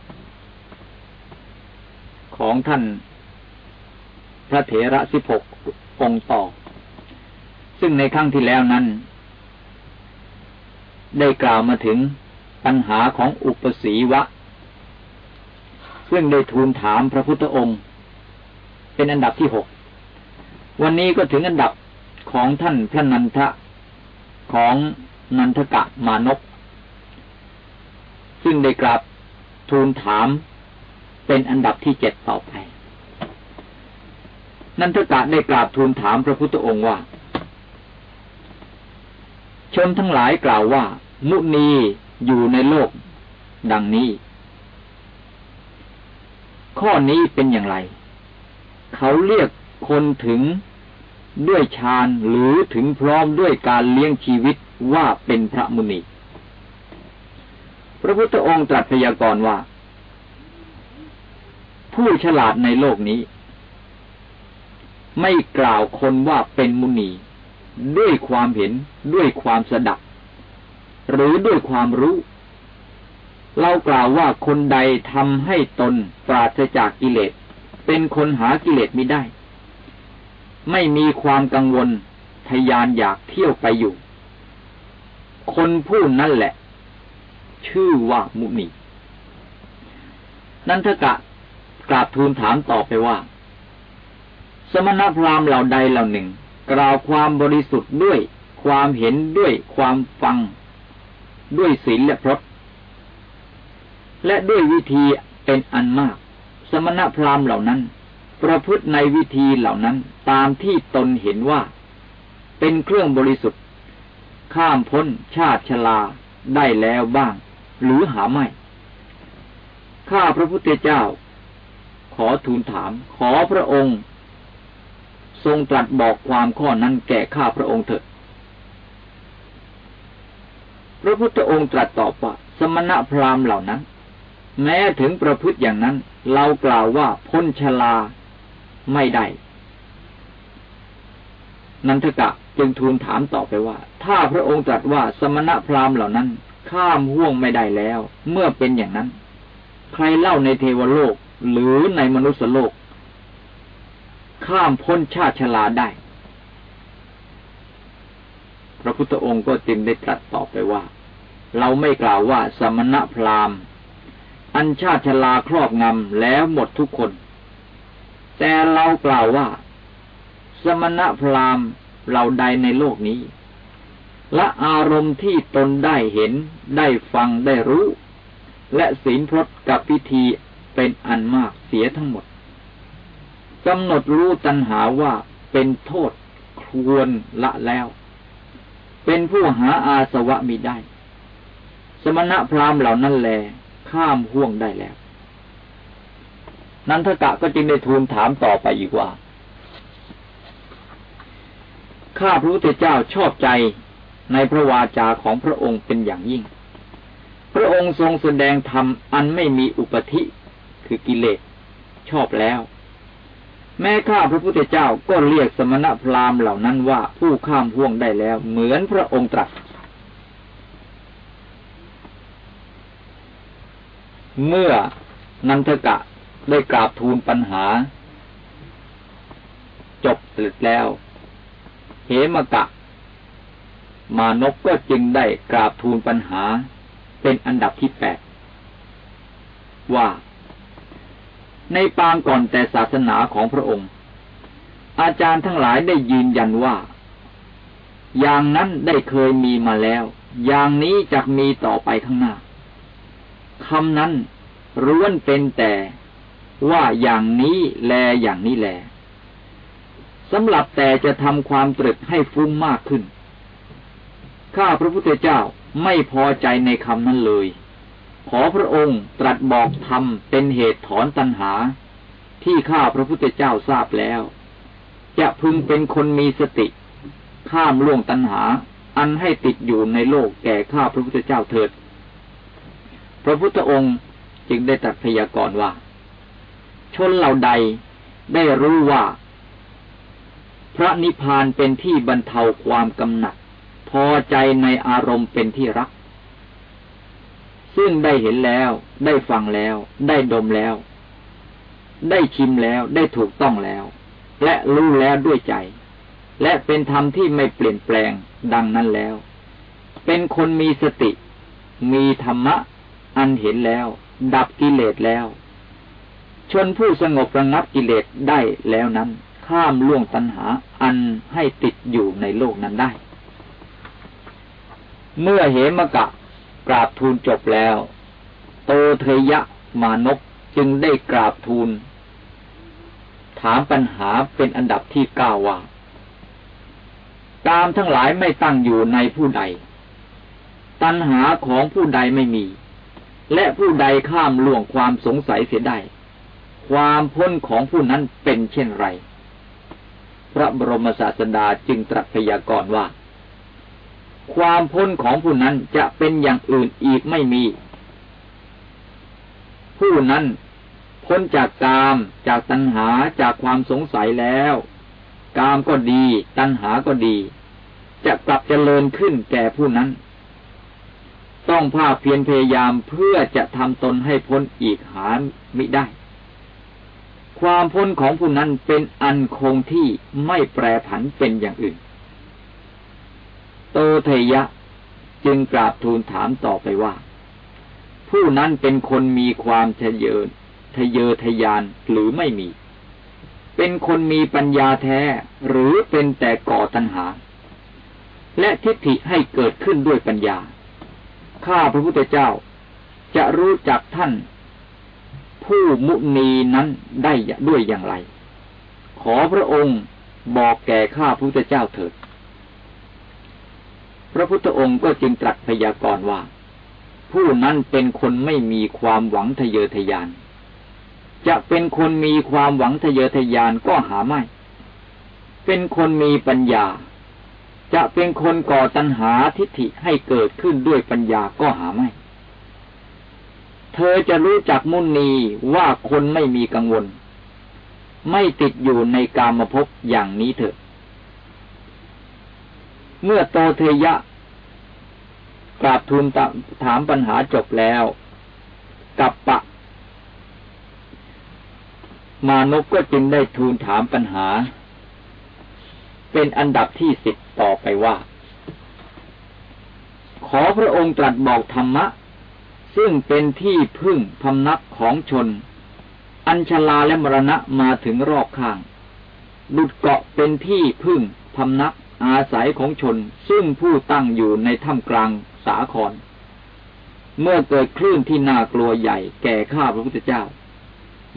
ของท่านพระเถระสิบหกองต่อ ซึ่งในครั้งที่แล้วนั้น ได้กล่าวมาถึง ปัญหาของอุปสีวะ ซึ่งได้ทูลถามพระพุทธองค์ เป็นอันดับที่หก วันนี้ก็ถึงอันดับของท่านพระนันทะของนันทกะมานกซึ่งได้กราบทูลถามเป็นอันดับที่เจ็ดต่อไป นันทกะได้กราบทูลถามพระพุทธองค์ว่า ชนทั้งหลายกล่าวว่า มุนี อยู่ในโลกดังนี้ ข้อนี้เป็นอย่างไร เขาเรียกคนถึงด้วยฌานหรือถึงพร้อมด้วยการเลี้ยงชีวิตว่าเป็นพระมุนี พระพุทธองค์ตรัสพยากรณ์ว่า ผู้ฉลาดในโลกนี้ ไม่กล่าวคนว่าเป็นมุนี ด้วยความเห็นด้วยความสดับ หรือด้วยความรู้ เรากล่าวว่าคนใดทำให้ตนปราศจากกิเลส เป็นคนหากิเลสไม่ได้ ไม่มีความกังวลทยานอยากเที่ยวไปอยู่ คนผู้นั่นแหละ ชื่อว่ามุนีนันทกะกราบทูลถามต่อไปว่า สมณพราหมณ์เหล่าใดเหล่าหนึ่ง กล่าวความบริสุทธิ์ด้วย ความเห็นด้วยความฟัง ด้วยศีลและพรตและด้วยวิธีเป็นอันมาก สมณพราหมณ์เหล่านั้น ประพฤติในวิธีเหล่านั้นตามที่ตนเห็นว่า เป็นเครื่องบริสุทธิ์ ข้ามพ้นชาติชลาได้แล้วบ้าง หรือหาไม่ ข้าพระพุทธเจ้า ขอทูลถาม ขอพระองค์ ทรงตรัสบอกความข้อนั้นแก่ข้าพระองค์เถิด พระพุทธองค์ตรัสตอบว่า สมณะพราหมณ์เหล่านั้น แม้ถึงประพฤติอย่างนั้น เรากล่าวว่าพ้นชลาไม่ได้ นันทกะจึงทูลถามต่อไปว่า ถ้าพระองค์ตรัสว่าสมณะพราหมณ์เหล่านั้น ข้ามห่วงไม่ได้แล้ว เมื่อเป็นอย่างนั้น ใครเล่าในเทวโลกหรือในมนุษยโลก ข้ามพ้นชาติชลาได้ พระพุทธองค์ก็จึงได้ตรัสตอบไปว่า เราไม่กล่าวว่าสมณะพราหมณ์ อันชาติชลาครอบงำแล้วหมดทุกคน แต่เรากล่าวว่า สมณะพราหมณ์เราใดในโลกนี้ และอารมณ์ที่ตนได้เห็นได้ฟังได้รู้ และศีลพรตกับพิธีเป็นอันมากเสียทั้งหมดกำหนดรู้ตัณหาว่าเป็นโทษควรละแล้ว เป็นผู้หาอาสวะมิได้ สมณะพราหมณ์เหล่านั้นแล ข้ามห่วงได้แล้ว นันทกะก็จึงได้ทูลถามต่อไปอีกว่า ข้าพระพุทธเจ้าชอบใจในพระวาจาของพระองค์เป็นอย่างยิ่ง พระองค์ทรงแสดงธรรมอันไม่มีอุปธิคือกิเลสชอบแล้ว แม้ข้าพระพุทธเจ้าก็เรียกสมณพราหมณ์เหล่านั้นว่าผู้ข้ามห่วงได้แล้ว เหมือนพระองค์ตรัส เมื่อนันทกะได้กราบทูลปัญหา จบเสร็จแล้ว เหมกะ มานกก็จึงได้กราบทูลปัญหา เป็นอันดับที่แปดว่า ในปางก่อนแต่ศาสนาของพระองค์ อาจารย์ทั้งหลายได้ยืนยันว่า อย่างนั้นได้เคยมีมาแล้ว อย่างนี้จะมีต่อไปข้างหน้าคำนั้นร้วนเป็นแต่ว่าอย่างนี้แลอย่างนี้แลสำหรับแต่จะทำความตรึกให้ฟุ้งมากขึ้น ข้าพระพุทธเจ้าไม่พอใจในคำนั้นเลย อพระองค์ตรัสบอกธรรมเป็นเหตุถอนตัณหา ที่ข้าพระพุทธเจ้าทราบแล้ว จะพึงเป็นคนมีสติ ข้ามล่วงตัณหา อันให้ติดอยู่ในโลกแก่ข้าพระพุทธเจ้าเถิด พระพุทธองค์จึงได้ตรัสพยากรณ์ว่า ชนเหล่าใดได้รู้ว่า พระนิพพานเป็นที่บรรเทาความกำหนัด พอใจในอารมณ์เป็นที่รัก ซึ่งได้เห็นแล้ว ได้ฟังแล้ว ได้ดมแล้ว ได้ชิมแล้ว ได้ถูกต้องแล้ว และรู้แล้วด้วยใจ และเป็นธรรมที่ไม่เปลี่ยนแปลงดังนั้นแล้ว เป็นคนมีสติ มีธรรมะ อันเห็นแล้ว ดับกิเลสแล้ว ชนผู้สงบระงับกิเลสได้แล้วนั้น ข้ามล่วงตัณหา อันให้ติดอยู่ในโลกนั้นได้ เมื่อเหมกะ กราบทูลจบแล้ว โตเทยะมานกจึงได้กราบทูล ถามปัญหาเป็นอันดับที่เก้าว่ากามทั้งหลายไม่ตั้งอยู่ในผู้ใด ตัณหาของผู้ใดไม่มี และผู้ใดข้ามล่วงความสงสัยเสียได้ ความพ้นของผู้นั้นเป็นเช่นไร พระบรมศาสดาจึงตรัสพยากรณ์ว่า ความพ้นของผู้นั้นจะเป็นอย่างอื่นอีกไม่มี ผู้นั้นพ้นจากกาม จากตัณหาจากความสงสัยแล้ว กามก็ดี ตัณหาก็ดี จะกลับเจริญขึ้นแก่ผู้นั้น ต้องภาคเพียรพยายามเพื่อจะทำตนให้พ้นอีกหามิได้ ความพ้นของผู้นั้นเป็นอันคงที่ไม่แปรผันเป็นอย่างอื่น โตเทยะ จึงกราบทูลถามต่อไปว่า ผู้นั้นเป็นคนมีความเยญทะเยอทะยานหรือไม่มี เป็นคนมีปัญญาแท้หรือเป็นแต่ก่อตัณหา และทิฏฐิให้เกิดขึ้นด้วยปัญญา ข้าพระพุทธเจ้าจะรู้จักท่าน ผู้มุนีนั้นได้ด้วยอย่างไร ขอพระองค์บอกแก่ข้าพระพุทธเจ้าเถิด พระพุทธองค์ก็จึงตรัสพยากรณ์ว่า ผู้นั้นเป็นคนไม่มีความหวังทะเยอทะยาน จะเป็นคนมีความหวังทะเยอทะยานก็หาไม่ เป็นคนมีปัญญา จะเป็นคนก่อตัณหาทิฏฐิให้เกิดขึ้นด้วยปัญญาก็หาไม่ เธอจะรู้จักมุนีว่าคนไม่มีกังวล ไม่ติดอยู่ในกามภพอย่างนี้เถอะ เมื่อโตเทยะกราบทูลถามปัญหาจบแล้วกับปะ มานพก็จึงได้ทูลถามปัญหา เป็นอันดับที่สิบต่อไปว่า ขอพระองค์ตรัสบอกธรรมะ ซึ่งเป็นที่พึ่งพำนักของชน อัญชลาและมรณะมาถึงรอบข้างดุดเกาะเป็นที่พึ่งพำนัก อาศัยของชนซึ่งผู้ตั้งอยู่ในถ้ำกลางสาคร เมื่อเกิดคลื่นที่น่ากลัวใหญ่แก่ข้าพระพุทธเจ้า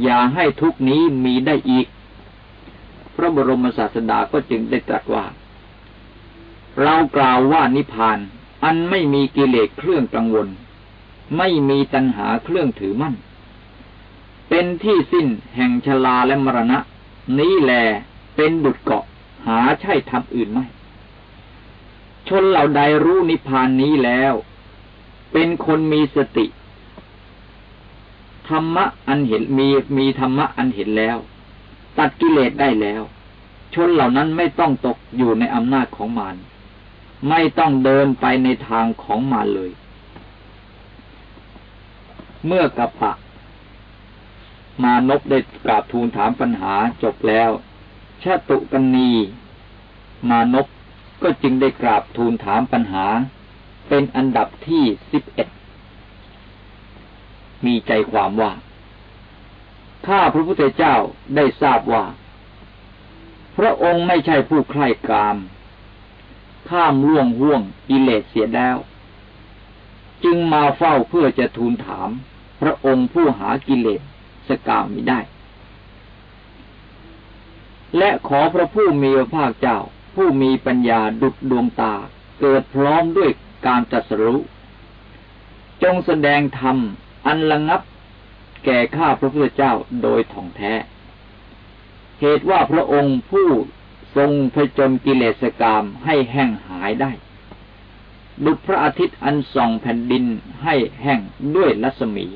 อย่าให้ทุกนี้มีได้อีก พระบรมศาสดาก็จึงได้ตรัสว่า เรากล่าวว่านิพพาน อันไม่มีกิเลสเครื่องกังวล ไม่มีตัณหาเครื่องถือมั่น เป็นที่สิ้นแห่งชลาและมรณะ นี้แลเป็นบุตรเกาะ หาใช่ทำอื่นไม่ ชนเหล่าใดรู้นิพพานนี้แล้ว เป็นคนมีสติ ธรรมะอันเห็นมีมีธรรมะอันเห็นแล้ว ตัดกิเลสได้แล้ว ชนเหล่านั้นไม่ต้องตกอยู่ในอำนาจของมารไม่ต้องเดินไปในทางของมารเลย เมื่อกัปปะ มานพได้กราบทูลถามปัญหาจบแล้ว ชาตุกันนีมานพก็จึงได้กราบทูลถามปัญหา เป็นอันดับที่สิบเอ็ดมีใจความว่า ข้าพระพุทธเจ้าได้ทราบว่า พระองค์ไม่ใช่ผู้ใคร่กาม ข้ามล่วงห่วงกิเลสเสียแล้ว จึงมาเฝ้าเพื่อจะทูลถาม พระองค์ผู้หากิเลสสกามมิได้ และขอพระผู้มีพระภาคเจ้า ผู้มีปัญญาดุจดวงตา เกิดพร้อมด้วยการตรัสรู้จงแสดงธรรมอันระงับแก่ข้าพระพุทธเจ้าโดยถ่องแท้ เหตุว่าพระองค์ผู้ทรงพจนกิเลสกรรมให้แห้งหายได้ ดุจพระอาทิตย์อันส่องแผ่นดินให้แห้งด้วยรัศมี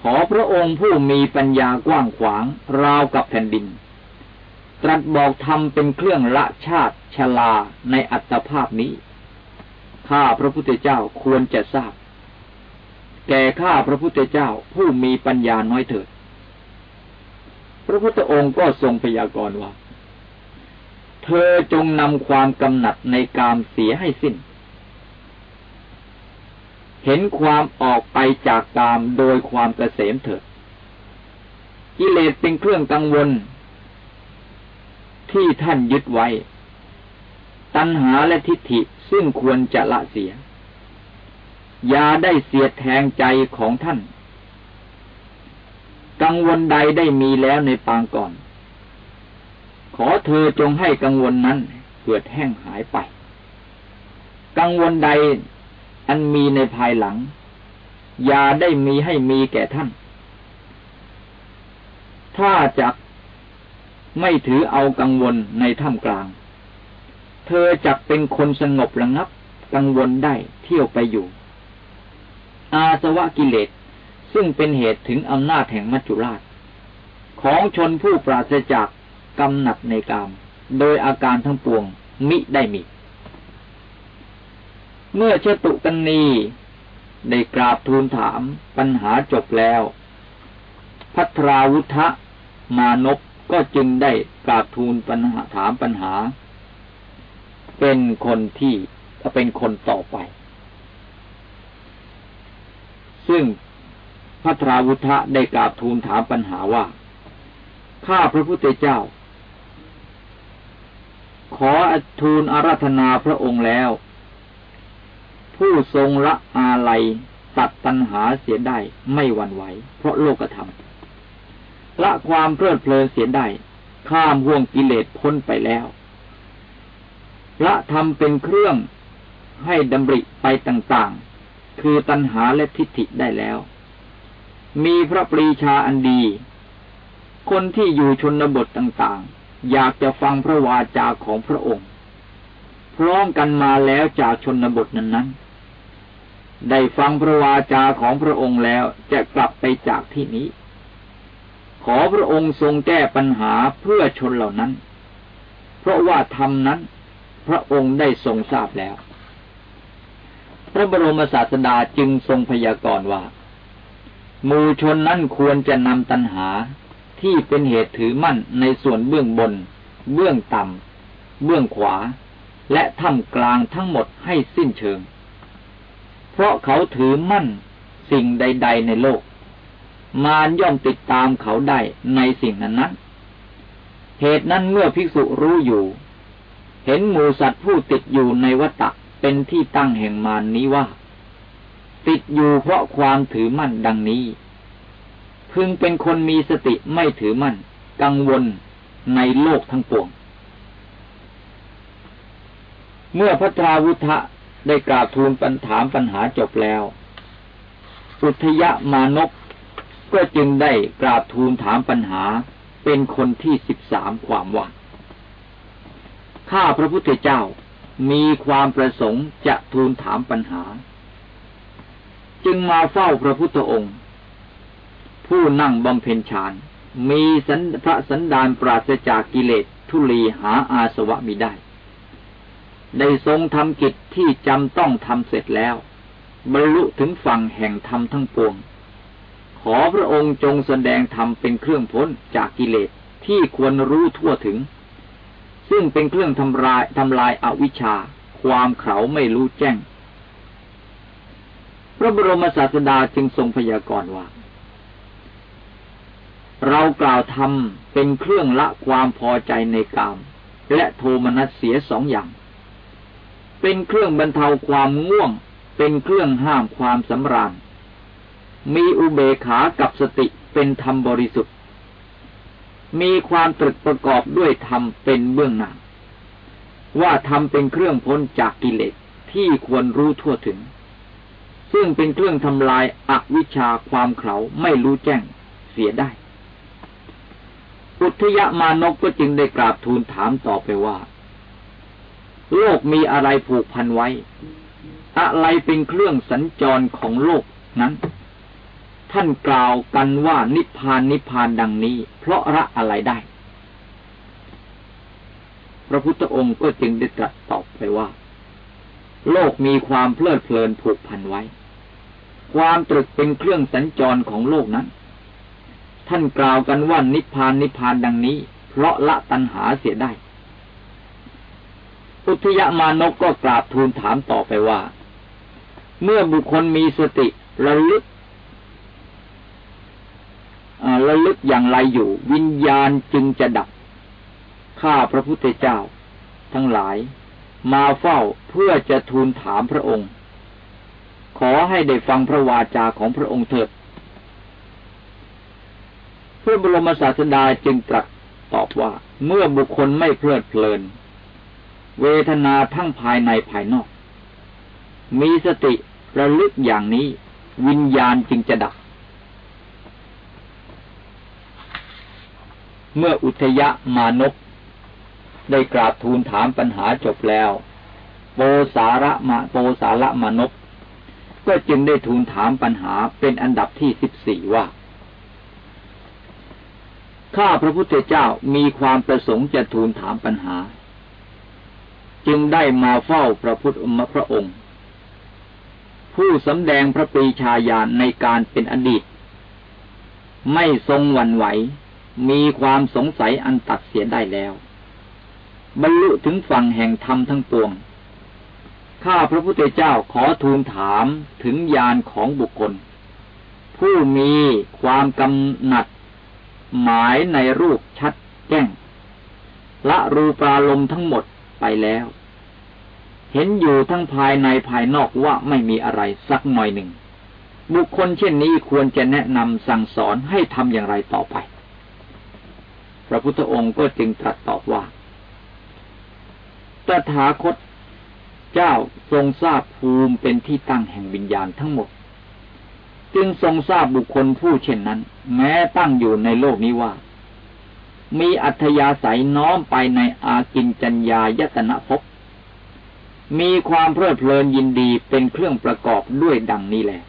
ขอพระองค์ผู้มีปัญญากว้างขวางราวกับแผ่นดิน ตรัสบอกธรรมเป็นเครื่องละชาติชลาในอัตภาพนี้ ข้าพระพุทธเจ้าควรจะทราบ แก่ข้าพระพุทธเจ้าผู้มีปัญญาน้อยเถิด พระพุทธองค์ก็ทรงพยากรณ์ว่า เธอจงนำความกำหนัดในกามเสียให้สิ้น เห็นความออกไปจากกามโดยความเกษมเถิดกิเลสเป็นเครื่องกังวล ที่ท่านยึดไว้ ตัณหาและทิฏฐิซึ่งควรจะละเสียอย่าได้เสียดแทงใจของท่าน กังวลใดได้มีแล้วในปางก่อน ขอเธอจงให้กังวลนั้นเกิดแห้งหายไป กังวลใดอันมีในภายหลังอย่าได้มีให้มีแก่ท่าน ถ้าจะ ไม่ถือเอากังวลในถ้ำกลาง เธอจักเป็นคนสงบระงับ กังวลได้เที่ยวไปอยู่ อาสวะกิเลสซึ่งเป็นเหตุถึงอำนาจแห่งมัจจุราช ของชนผู้ปราศจากกำหนัดในกาม โดยอาการทั้งปวงมิได้มี เมื่อเชตุกันนีได้กราบทูลถามปัญหาจบแล้ว พัทราวุธะมานพ ก็จึงได้กราบทูลปัญหาถามปัญหา เป็นคนที่เป็นคนต่อไป ซึ่งพัทราวุธะได้กราบทูลถามปัญหาว่า ข้าพระพุทธเจ้า ขอทูลอาราธนาพระองค์แล้ว ผู้ทรงละอาลัยตัดตัณหาเสียได้ไม่หวั่นไหว เพราะโลกธรรม ละความเพลิดเพลินเสียได้ ข้ามห่วงกิเลสพ้นไปแล้วละธรรมเป็นเครื่องให้ดำริไปต่างๆ คือตัณหาและทิฏฐิได้แล้ว มีพระปรีชาอันดี คนที่อยู่ชนบทต่างๆ อยากจะฟังพระวาจาของพระองค์ พร้อมกันมาแล้วจากชนบทนั้นๆ ได้ฟังพระวาจาของพระองค์แล้วจะกลับไปจากที่นี้ ขอพระองค์ทรงแก้ปัญหาเพื่อชนเหล่านั้น เพราะว่าธรรมนั้น พระองค์ได้ทรงทราบแล้ว พระบรมศาสดาจึงทรงพยากรณ์ว่ามูชนนั้นควรจะนำตัณหาที่เป็นเหตุถือมั่นในส่วนเบื้องบน เบื้องต่ำ เบื้องขวา และท่ามกลางทั้งหมดให้สิ้นเชิง เพราะเขาถือมั่นสิ่งใด ๆ ในโลก มารย่อมติดตามเขาได้ในสิ่งนั้นนั้นเหตุนั้นเมื่อภิกษุรู้อยู่ เห็นหมูสัตว์ผู้ติดอยู่ในวัฏเป็นที่ตั้งแห่งมารนนี้ว่า ติดอยู่เพราะความถือมั่นดังนี้ พึงเป็นคนมีสติไม่ถือมั่น กังวลในโลกทั้งปวง เมื่อพระตราวุธะได้กราบทูลปัญถามปัญหาจบแล้ว อุทยมานพ ก็จึงได้กราบทูลถามปัญหาเป็นคนที่สิบสามความว่าข้าพระพุทธเจ้ามีความประสงค์จะทูลถามปัญหา จึงมาเฝ้าพระพุทธองค์ ผู้นั่งบำเพ็ญฌานมีสันพระสันดานปราศจากกิเลสทุลีหาอาสวะมิได้ ได้ทรงทำกิจที่จำต้องทำเสร็จแล้ว บรรลุถึงฝั่งแห่งธรรมทั้งปวง อพระองค์จงแสดงธรรมเป็นเครื่องพ้นจากกิเลสที่ควรรู้ทั่วถึง ซึ่งเป็นเครื่องทำลายทำลายอาวิชชา ความเขาไม่รู้แจ้ง พระบรมศาสดาจึงทรงพยากรณ์ว่า เรากล่าวธรรมเป็นเครื่องละความพอใจในกาม และโทมนัสเสียสองอย่าง เป็นเครื่องบรรเทาความง่วง เป็นเครื่องห้ามความสำราญ มีอุเบกขากับสติเป็นธรรมบริสุทธิ์ มีความตรึกประกอบด้วยธรรมเป็นเบื้องหน้า ว่าธรรมเป็นเครื่องพ้นจากกิเลสที่ควรรู้ทั่วถึง ซึ่งเป็นเครื่องทำลายอวิชาความเขาไม่รู้แจ้งเสียได้ อุทยมานกก็จึงได้กราบทูลถามต่อไปว่า โลกมีอะไรผูกพันไว้ อะไรเป็นเครื่องสัญจรของโลกนั้น ท่านกล่าวกันว่านิพพานนิพพานดังนี้ เพราะละอะไรได้ พระพุทธองค์ก็จึงได้ตรัสตอบไปว่า โลกมีความเพลิดเพลินผูกพันไว้ ความตรึกเป็นเครื่องสัญจรของโลกนั้น ท่านกล่าวกันว่านิพพานนิพพานดังนี้ เพราะละตัณหาเสียได้ อุทยมานกก็กราบทูลถามต่อไปว่า เมื่อบุคคลมีสติระลึก ระลึกอย่างไรอยู่ วิญญาณจึงจะดับ ข้าพระพุทธเจ้า ทั้งหลาย มาเฝ้าเพื่อจะทูลถามพระองค์ ขอให้ได้ฟังพระวาจาของพระองค์เถิดพระบรมศาสดาจึงตรัสตอบว่า เมื่อบุคคลไม่เพลิดเพลิน เวทนาทั้งภายในภายนอก มีสติระลึกอย่างนี้ วิญญาณจึงจะดับ เมื่ออุทยะมานกได้กราบทูลถามปัญหาจบแล้ว โปสาระมาโปสาระมานกก็จึงได้ทูลถามปัญหาเป็นอันดับที่สิบสี่ว่า ข้าพระพุทธเจ้ามีความประสงค์จะทูลถามปัญหา จึงได้มาเฝ้าพระพุทธมพระองค์ ผู้สำแดงพระปรีชาญาณในการเป็นอดีต ไม่ทรงหวั่นไหว มีความสงสัยอันตัดเสียได้แล้ว บรรลุถึงฝั่งแห่งธรรมทั้งปวง ข้าพระพุทธเจ้าขอทูลถามถึงญาณของบุคคล ผู้มีความกำหนัด หมายในรูปชัดแจ้งละรูปราลมทั้งหมดไปแล้ว เห็นอยู่ทั้งภายในภายนอกว่าไม่มีอะไรสักหน่อยหนึ่ง บุคคลเช่นนี้ควรจะแนะนำสั่งสอนให้ทำอย่างไรต่อไป พระพุทธองค์ก็จึงตรัสตอบว่า ตถาคตเจ้าทรงทราบภูมิเป็นที่ตั้งแห่งวิญญาณทั้งหมด จึงทรงทราบบุคคลผู้เช่นนั้น แม้ตั้งอยู่ในโลกนี้ว่า มีอัธยาศัยน้อมไปในอากินจัญญายตนะภพมีความเพลิดเพลินยินดีเป็นเครื่องประกอบด้วยดังนี้แหละ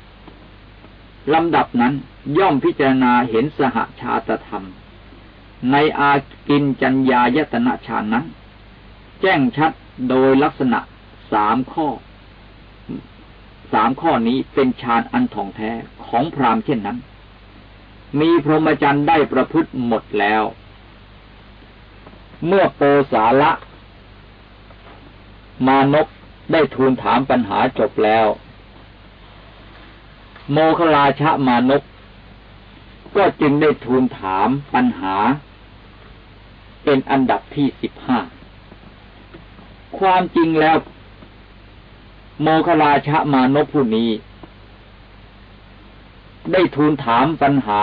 ลำดับนั้นย่อมพิจารณาเห็นสหชาตธรรม ในอากินจัญญายตนะฌานนั้น แจ้งชัดโดยลักษณะสามข้อ สามข้อนี้เป็นฌานอันถ่องแท้ของพรามเช่นนั้น มีพรหมจรรย์ได้ประพฤติหมดแล้ว เมื่อโปสาละ มานกได้ทูลถามปัญหาจบแล้ว โมคลาชะมานกก็จึงได้ทูลถามปัญหา เป็นอันดับที่สิบห้า ความจริงแล้ว โมคลาชมานพผู้นี้ ได้ทูลถามปัญหา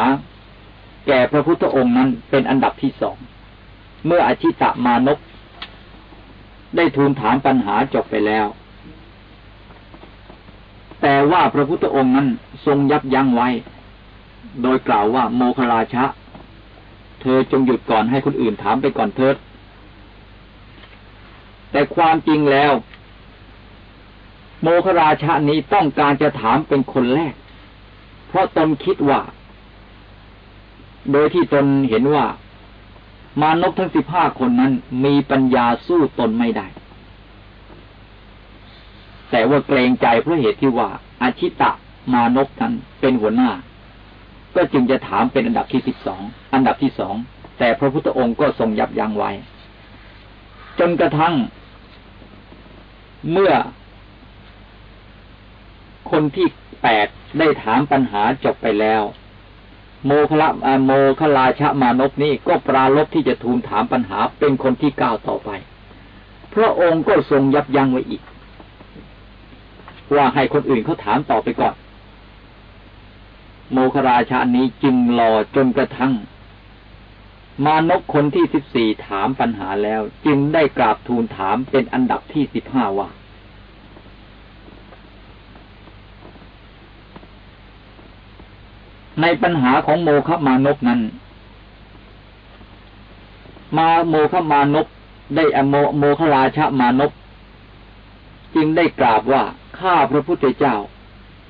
แก่พระพุทธองค์นั้นเป็นอันดับที่สอง เมื่ออาชิตะมานพได้ทูลถามปัญหาจบไปแล้ว แต่ว่าพระพุทธองค์นั้นทรงยับยั้งไว้ โดยกล่าวว่าโมคลาชะ เธอจงหยุดก่อนให้คนอื่นถามไปก่อนเถิด แต่ความจริงแล้ว โมคราชานี้ต้องการจะถามเป็นคนแรก เพราะตนคิดว่า โดยที่ตนเห็นว่า มานพทั้งสิบห้าคนนั้นมีปัญญาสู้ตนไม่ได้ แต่ว่าเกรงใจเพราะเหตุที่ว่าอาชิตะมานพนั้นเป็นหัวหน้า ก็จึงจะถามเป็นอันดับที่สิบสองอันดับที่สองแต่พระพุทธองค์ก็ทรงยับยั้งไว้ จนกระทั่ง เมื่อ คนที่แปดได้ถามปัญหาจบไปแล้ว โมคละโมคลาชะมานพนี่ก็ปราลบที่จะทูลถามปัญหาเป็นคนที่เก้าต่อไป พระองค์ก็ทรงยับยั้งไว้อีก ว่าให้คนอื่นเขาถามต่อไปก่อน โมคราชานี้จึงรอจนกระทั่ง มานพคนที่สิบสี่ถามปัญหาแล้ว จึงได้กราบทูลถามเป็นอันดับที่สิบห้าว่าในปัญหาของโมฆมานกนั้น มาโมฆมานกได้อโมโมฆราชมานกจึงได้กราบว่าข้าพระพุทธเจ้า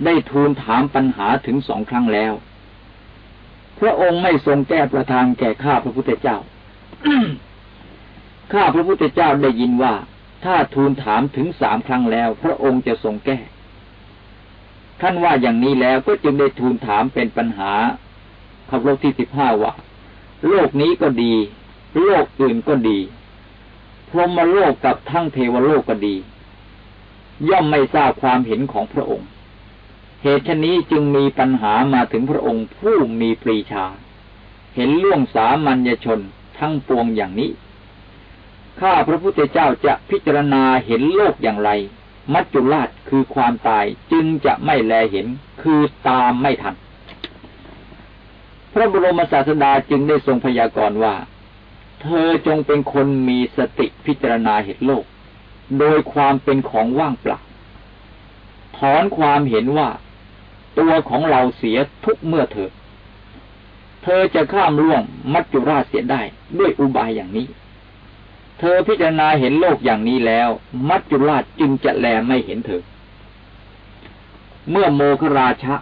ได้ทูลถามปัญหาถึงสองครั้งแล้ว พระองค์ไม่ทรงแก้ประทานแก่ข้าพระพุทธเจ้า ข้าพระพุทธเจ้าได้ยินว่า ถ้าทูลถามถึงสามครั้งแล้ว พระองค์จะทรงแก้ ท่านว่าอย่างนี้แล้วก็จึงได้ทูลถามเป็นปัญหาขับโลกที่สิบห้าว่าโลกนี้ก็ดี โลกอื่นก็ดี พรหมโลกกับทั้งเทวโลกก็ดี ย่อมไม่ทราบความเห็นของพระองค์ เหตุชนี้จึงมีปัญหามาถึงพระองค์ผู้มีปรีชา เห็นล่วงสามัญชนทั้งปวงอย่างนี้ ข้าพระพุทธเจ้าจะพิจารณาเห็นโลกอย่างไร มัจจุราชคือความตายจึงจะไม่แลเห็นคือตามไม่ทัน พระบรมศาสดาจึงได้ทรงพยากรณ์ว่า เธอจงเป็นคนมีสติพิจารณาเหตุโลก โดยความเป็นของว่างเปล่าถอนความเห็นว่า ตัวของเราเสียทุกเมื่อเถิดเธอจะข้ามล่วงมัจจุราชเสียได้ด้วยอุบายอย่างนี้ เธอพิจารณาเห็นโลกอย่างนี้แล้ว มัจจุราชจึงจะแลไม่เห็นเธอ เมื่อโมคราชะ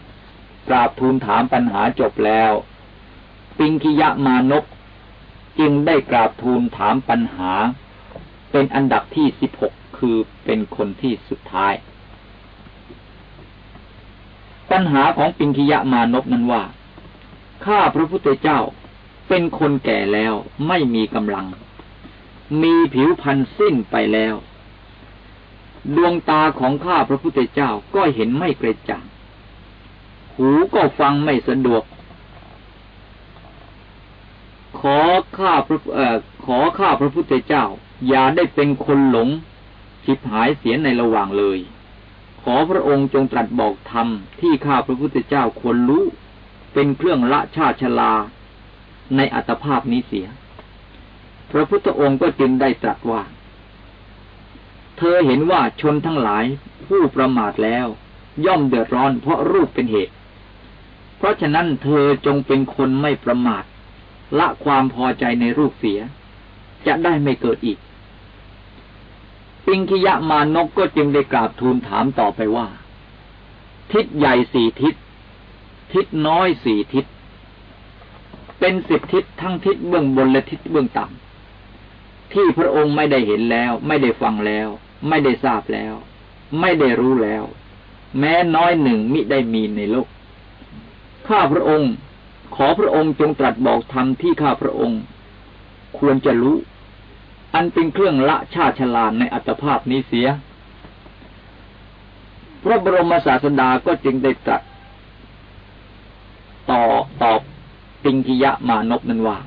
กราบทูลถามปัญหาจบแล้ว ปิงคิยะมานพจึงได้กราบทูลถามปัญหา เป็นอันดับที่สิบหกคือเป็นคนที่สุดท้าย ปัญหาของปิงคิยะมานพนั้นว่า ข้าพระพุทธเจ้าเป็นคนแก่แล้วไม่มีกำลัง มีผิวพรรณสิ้นไปแล้ว ดวงตาของข้าพระพุทธเจ้าก็เห็นไม่กระจ่าง หูก็ฟังไม่สะดวก ขอข้าพระขอข้าพระพุทธเจ้า อย่าได้เป็นคนหลงชิบหายเสียในระหว่างเลย ขอพระองค์จงตรัสบอกธรรมที่ข้าพระพุทธเจ้าควรรู้ เป็นเครื่องละชาชลาในอัตภาพนี้เสีย พระพุทธองค์ก็จึงได้ตรัสว่า เธอเห็นว่าชนทั้งหลายผู้ประมาทแล้ว ย่อมเดือดร้อนเพราะรูปเป็นเหตุ เพราะฉะนั้นเธอจงเป็นคนไม่ประมาท ละความพอใจในรูปเสีย จะได้ไม่เกิดอีก ปิงคิยะมานกก็จึงได้กราบทูลถามต่อไปว่า ทิศใหญ่สี่ทิศ ทิศน้อยสี่ทิศ เป็นสิบทิศทั้งทิศเบื้องบนและทิศเบื้องต่ำที่พระองค์ไม่ได้เห็นแล้ว ไม่ได้ฟังแล้ว ไม่ได้ทราบแล้ว ไม่ได้รู้แล้ว แม้น้อยหนึ่งมิได้มีในโลกข้าพระองค์ ขอพระองค์จงตรัสบอกธรรมที่ข้าพระองค์ ควรจะรู้ อันเป็นเครื่องละชาติฉลาในอัตภาพนี้เสีย พระบรมศาสดาก็จึงได้ตรัสต่อตอบปิงกิยะมานพนั้นว่า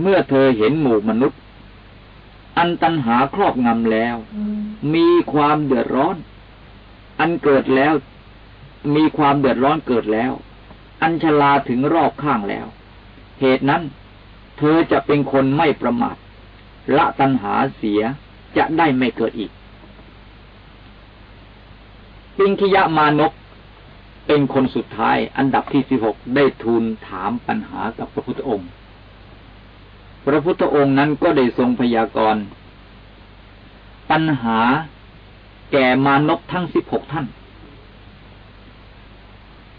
เมื่อเธอเห็นหมู่มนุษย์ อันตันหาครอบงำแล้ว มีความเดือดร้อน อันเกิดแล้ว มีความเดือดร้อนเกิดแล้ว อันชลาถึงรอบข้างแล้ว เหตุนั้น เธอจะเป็นคนไม่ประมาท ละตันหาเสียจะได้ไม่เกิดอีก ปิงคิยะมานพเป็นคนสุดท้ายอันดับที่สิบหกได้ทูลถามปัญหากับพระพุทธองค์ พระพุทธองค์นั้นก็ได้ทรงพยากรณ์ปัญหาแก่มานพทั้งสิบหกท่าน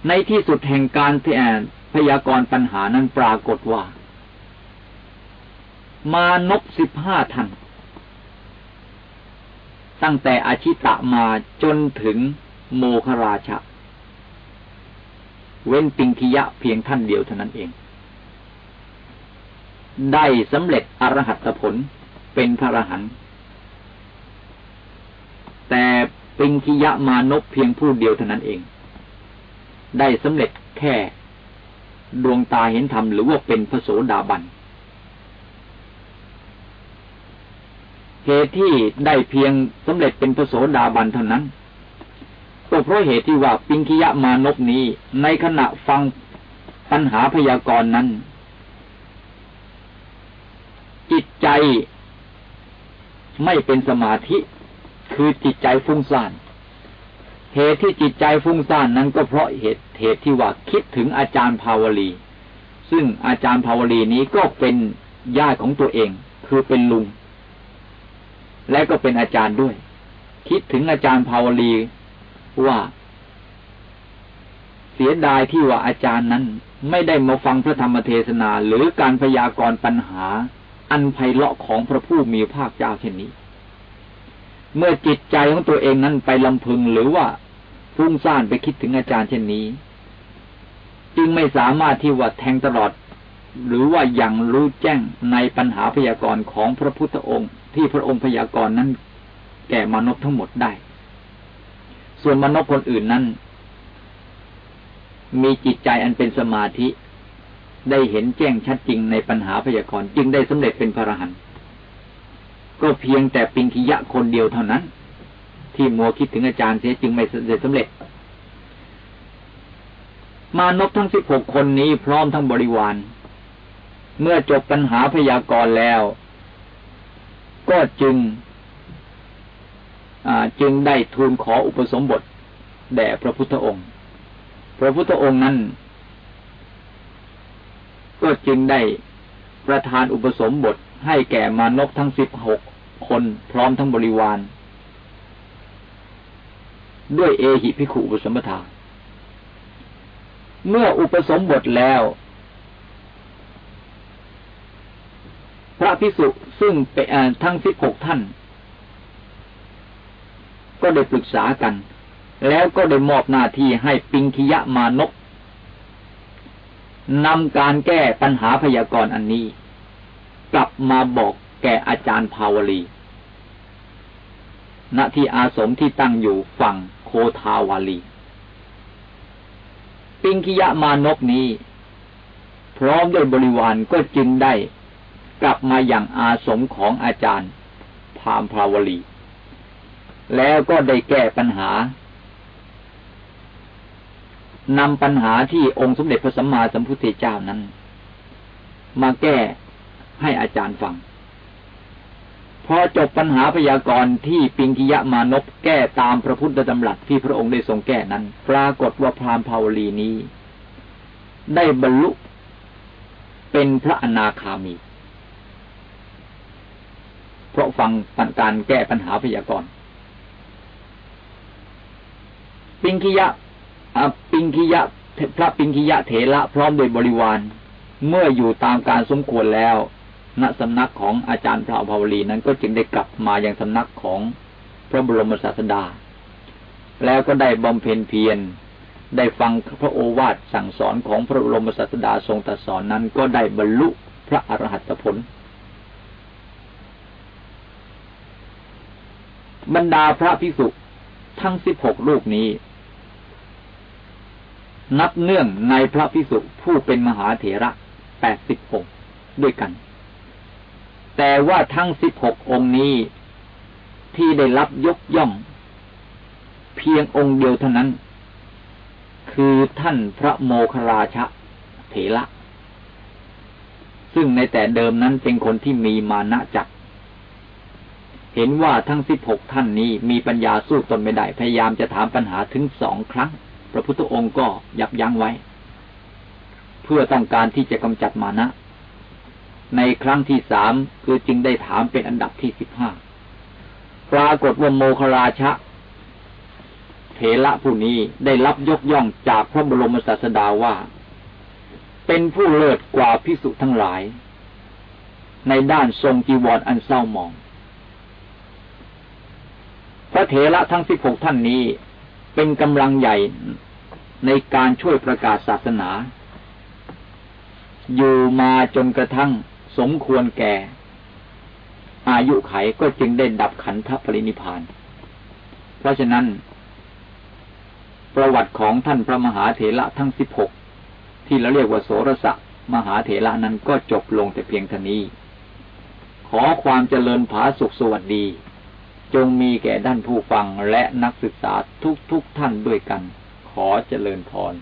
ในที่สุดแห่งการที่แอนพยากรณ์ปัญหานั้นปรากฏว่า มานพสิบห้าท่านตั้งแต่อาชิตะมาจนถึงโมคราชาเว้นปิงคิยะเพียงท่านเดียวเท่านั้นเอง ได้สำเร็จอรหัตผลเป็นพระอรหันต์แต่ปิงคิยะมานพเพียงผู้เดียวเท่านั้นเอง ได้สำเร็จแค่ดวงตาเห็นธรรมหรือว่าเป็นพระโสดาบัน เหตุที่ได้เพียงสำเร็จเป็นพระโสดาบันเท่านั้นก็เพราะเหตุที่ว่าปิงคิยะมานพนี้ ในขณะฟังปัญหาพยากรณ์นั้น จิตใจไม่เป็นสมาธิ คือจิตใจฟุ้งซ่านเหตุที่จิตใจฟุ้งซ่านนั้นก็เพราะเหตุเหตุที่ว่าคิดถึงอาจารย์ภาวลี ซึ่งอาจารย์ภาวลีนี้ก็เป็นญาติของตัวเอง คือเป็นลุง และก็เป็นอาจารย์ด้วย คิดถึงอาจารย์ภาวลีว่า เสียดายที่ว่าอาจารย์นั้น ไม่ได้มาฟังพระธรรมเทศนา หรือการพยากรณ์ปัญหา อันไพเราะของพระผู้มีภาคเจ้าเช่นนี้ เมื่อจิตใจของตัวเองนั้นไปลำพึงหรือว่าฟุ้งซ่านไปคิดถึงอาจารย์เช่นนี้ จึงไม่สามารถที่ว่าแทงตลอด หรือว่ายังรู้แจ้งในปัญหาพยากรณ์ของพระพุทธองค์ที่พระองค์พยากรณ์นั้น แก่มนุษย์ทั้งหมดได้ ส่วนมนุษย์คนอื่นนั้น มีจิตใจอันเป็นสมาธิ ได้เห็นแจ้งชัดจริงในปัญหาพยากรณ์จึงได้สำเร็จเป็นพระอรหันต์ก็เพียงแต่ปิงคิยะคนเดียวเท่านั้น ที่มัวคิดถึงอาจารย์เสียจึงไม่ได้สำเร็จ มานพทั้งสิบหกคนนี้พร้อมทั้งบริวาร เมื่อจบปัญหาพยากรณ์แล้ว ก็จึงจึงได้ทูลขออุปสมบท แด่พระพุทธองค์ พระพุทธองค์นั้น ก็จึงได้ประทานอุปสมบทให้แก่มานพทั้งสิบหกคนพร้อมทั้งบริวาร ด้วยเอหิพิขุอุปสมบทาเมื่ออุปสมบทแล้ว พระพิสุซึ่งเป็นทั้งสิบหกท่าน ก็ได้ปรึกษากัน แล้วก็ได้มอบหน้าที่ให้ปิงคิยะมานพนำการแก้ปัญหาพยากรณ์อันนี้ กลับมาบอกแก่อาจารย์ภาวลี ณที่อาสมที่ตั้งอยู่ฝั่งโคทาวาลี ปิงคิยะมานพนี้ พร้อมด้วยบริวารก็จึงได้ กลับมาอย่างอาสมของอาจารย์ พามภาวลี แล้วก็ได้แก้ปัญหานำปัญหาที่องค์สมเด็จพระสัมมาสัมพุทธเจ้านั้น มาแก้ให้อาจารย์ฟัง พอจบปัญหาพยากรณ์ที่ปิงกิยะมานพแก้ตามพระพุทธดำรัสที่พระองค์ได้ทรงแก้นั้น ปรากฏว่าพรามภาวลีนี้ ได้บรรลุเป็นพระอนาคามี ราะฟังปัญการแก้ปัญหาพยากรณ์ปิงกิยะปิงคิยะพระปิงคิยะเถระพร้อมโดยบริวาร เมื่ออยู่ตามการสมควรแล้ว ณสำนักของอาจารย์พระภาวลีนั้นก็จึงได้กลับมาอย่างสำนักของพระบรมศาสดา แล้วก็ได้บำเพ็ญเพียรได้ฟังพระโอวาทสั่งสอนของพระบรมศาสดาทรงตรัสสอนนั้นก็ได้บรรลุพระอรหัตผล บรรดาพระภิกษุทั้งสิบหกรูปนี้ นับเนื่องในพระพิสุผู้เป็นมหาเถระแปดสิบองค์ด้วยกัน แต่ว่าทั้งสิบหกองค์นี้ที่ได้รับยกย่อง เพียงองค์เดียวเท่านั้น คือท่านพระโมคราชะเถระซึ่งในแต่เดิมนั้นเป็นคนที่มีมานะจัก เห็นว่าทั้งสิบหกท่านนี้มีปัญญาสู้ตนไม่ได้ พยายามจะถามปัญหาถึงสองครั้ง พระพุทธองค์ก็ยับยั้งไว้ เพื่อต้องการที่จะกำจัดมานะ ในครั้งที่สามคือจึงได้ถามเป็นอันดับที่สิบห้าปรากฏว่าโมคราชะเถระผู้นี้ได้รับยกย่องจากพระบรมศาสดาว่า เป็นผู้เลิศกว่าพิสุทั้งหลาย ในด้านทรงจีวรออันเศร้าหมอง ระเถระทั้งสิบหกท่านนี้ เป็นกำลังใหญ่ในการช่วยประกาศศาสนา อยู่มาจนกระทั่งสมควรแก่ อายุไขก็จึงได้ดับขันธปรินิพาน เพราะฉะนั้น ประวัติของท่านพระมหาเถระทั้งสิบหกที่เราเรียกว่าโสรสะมหาเถระนั้นก็จบลงแต่เพียงเท่านี้ ขอความเจริญผาสุขสวัสดี จงมีแก่ด้านผู้ฟังและนักศึกษาทุกๆทท่านด้วยกัน ขอเจริญพร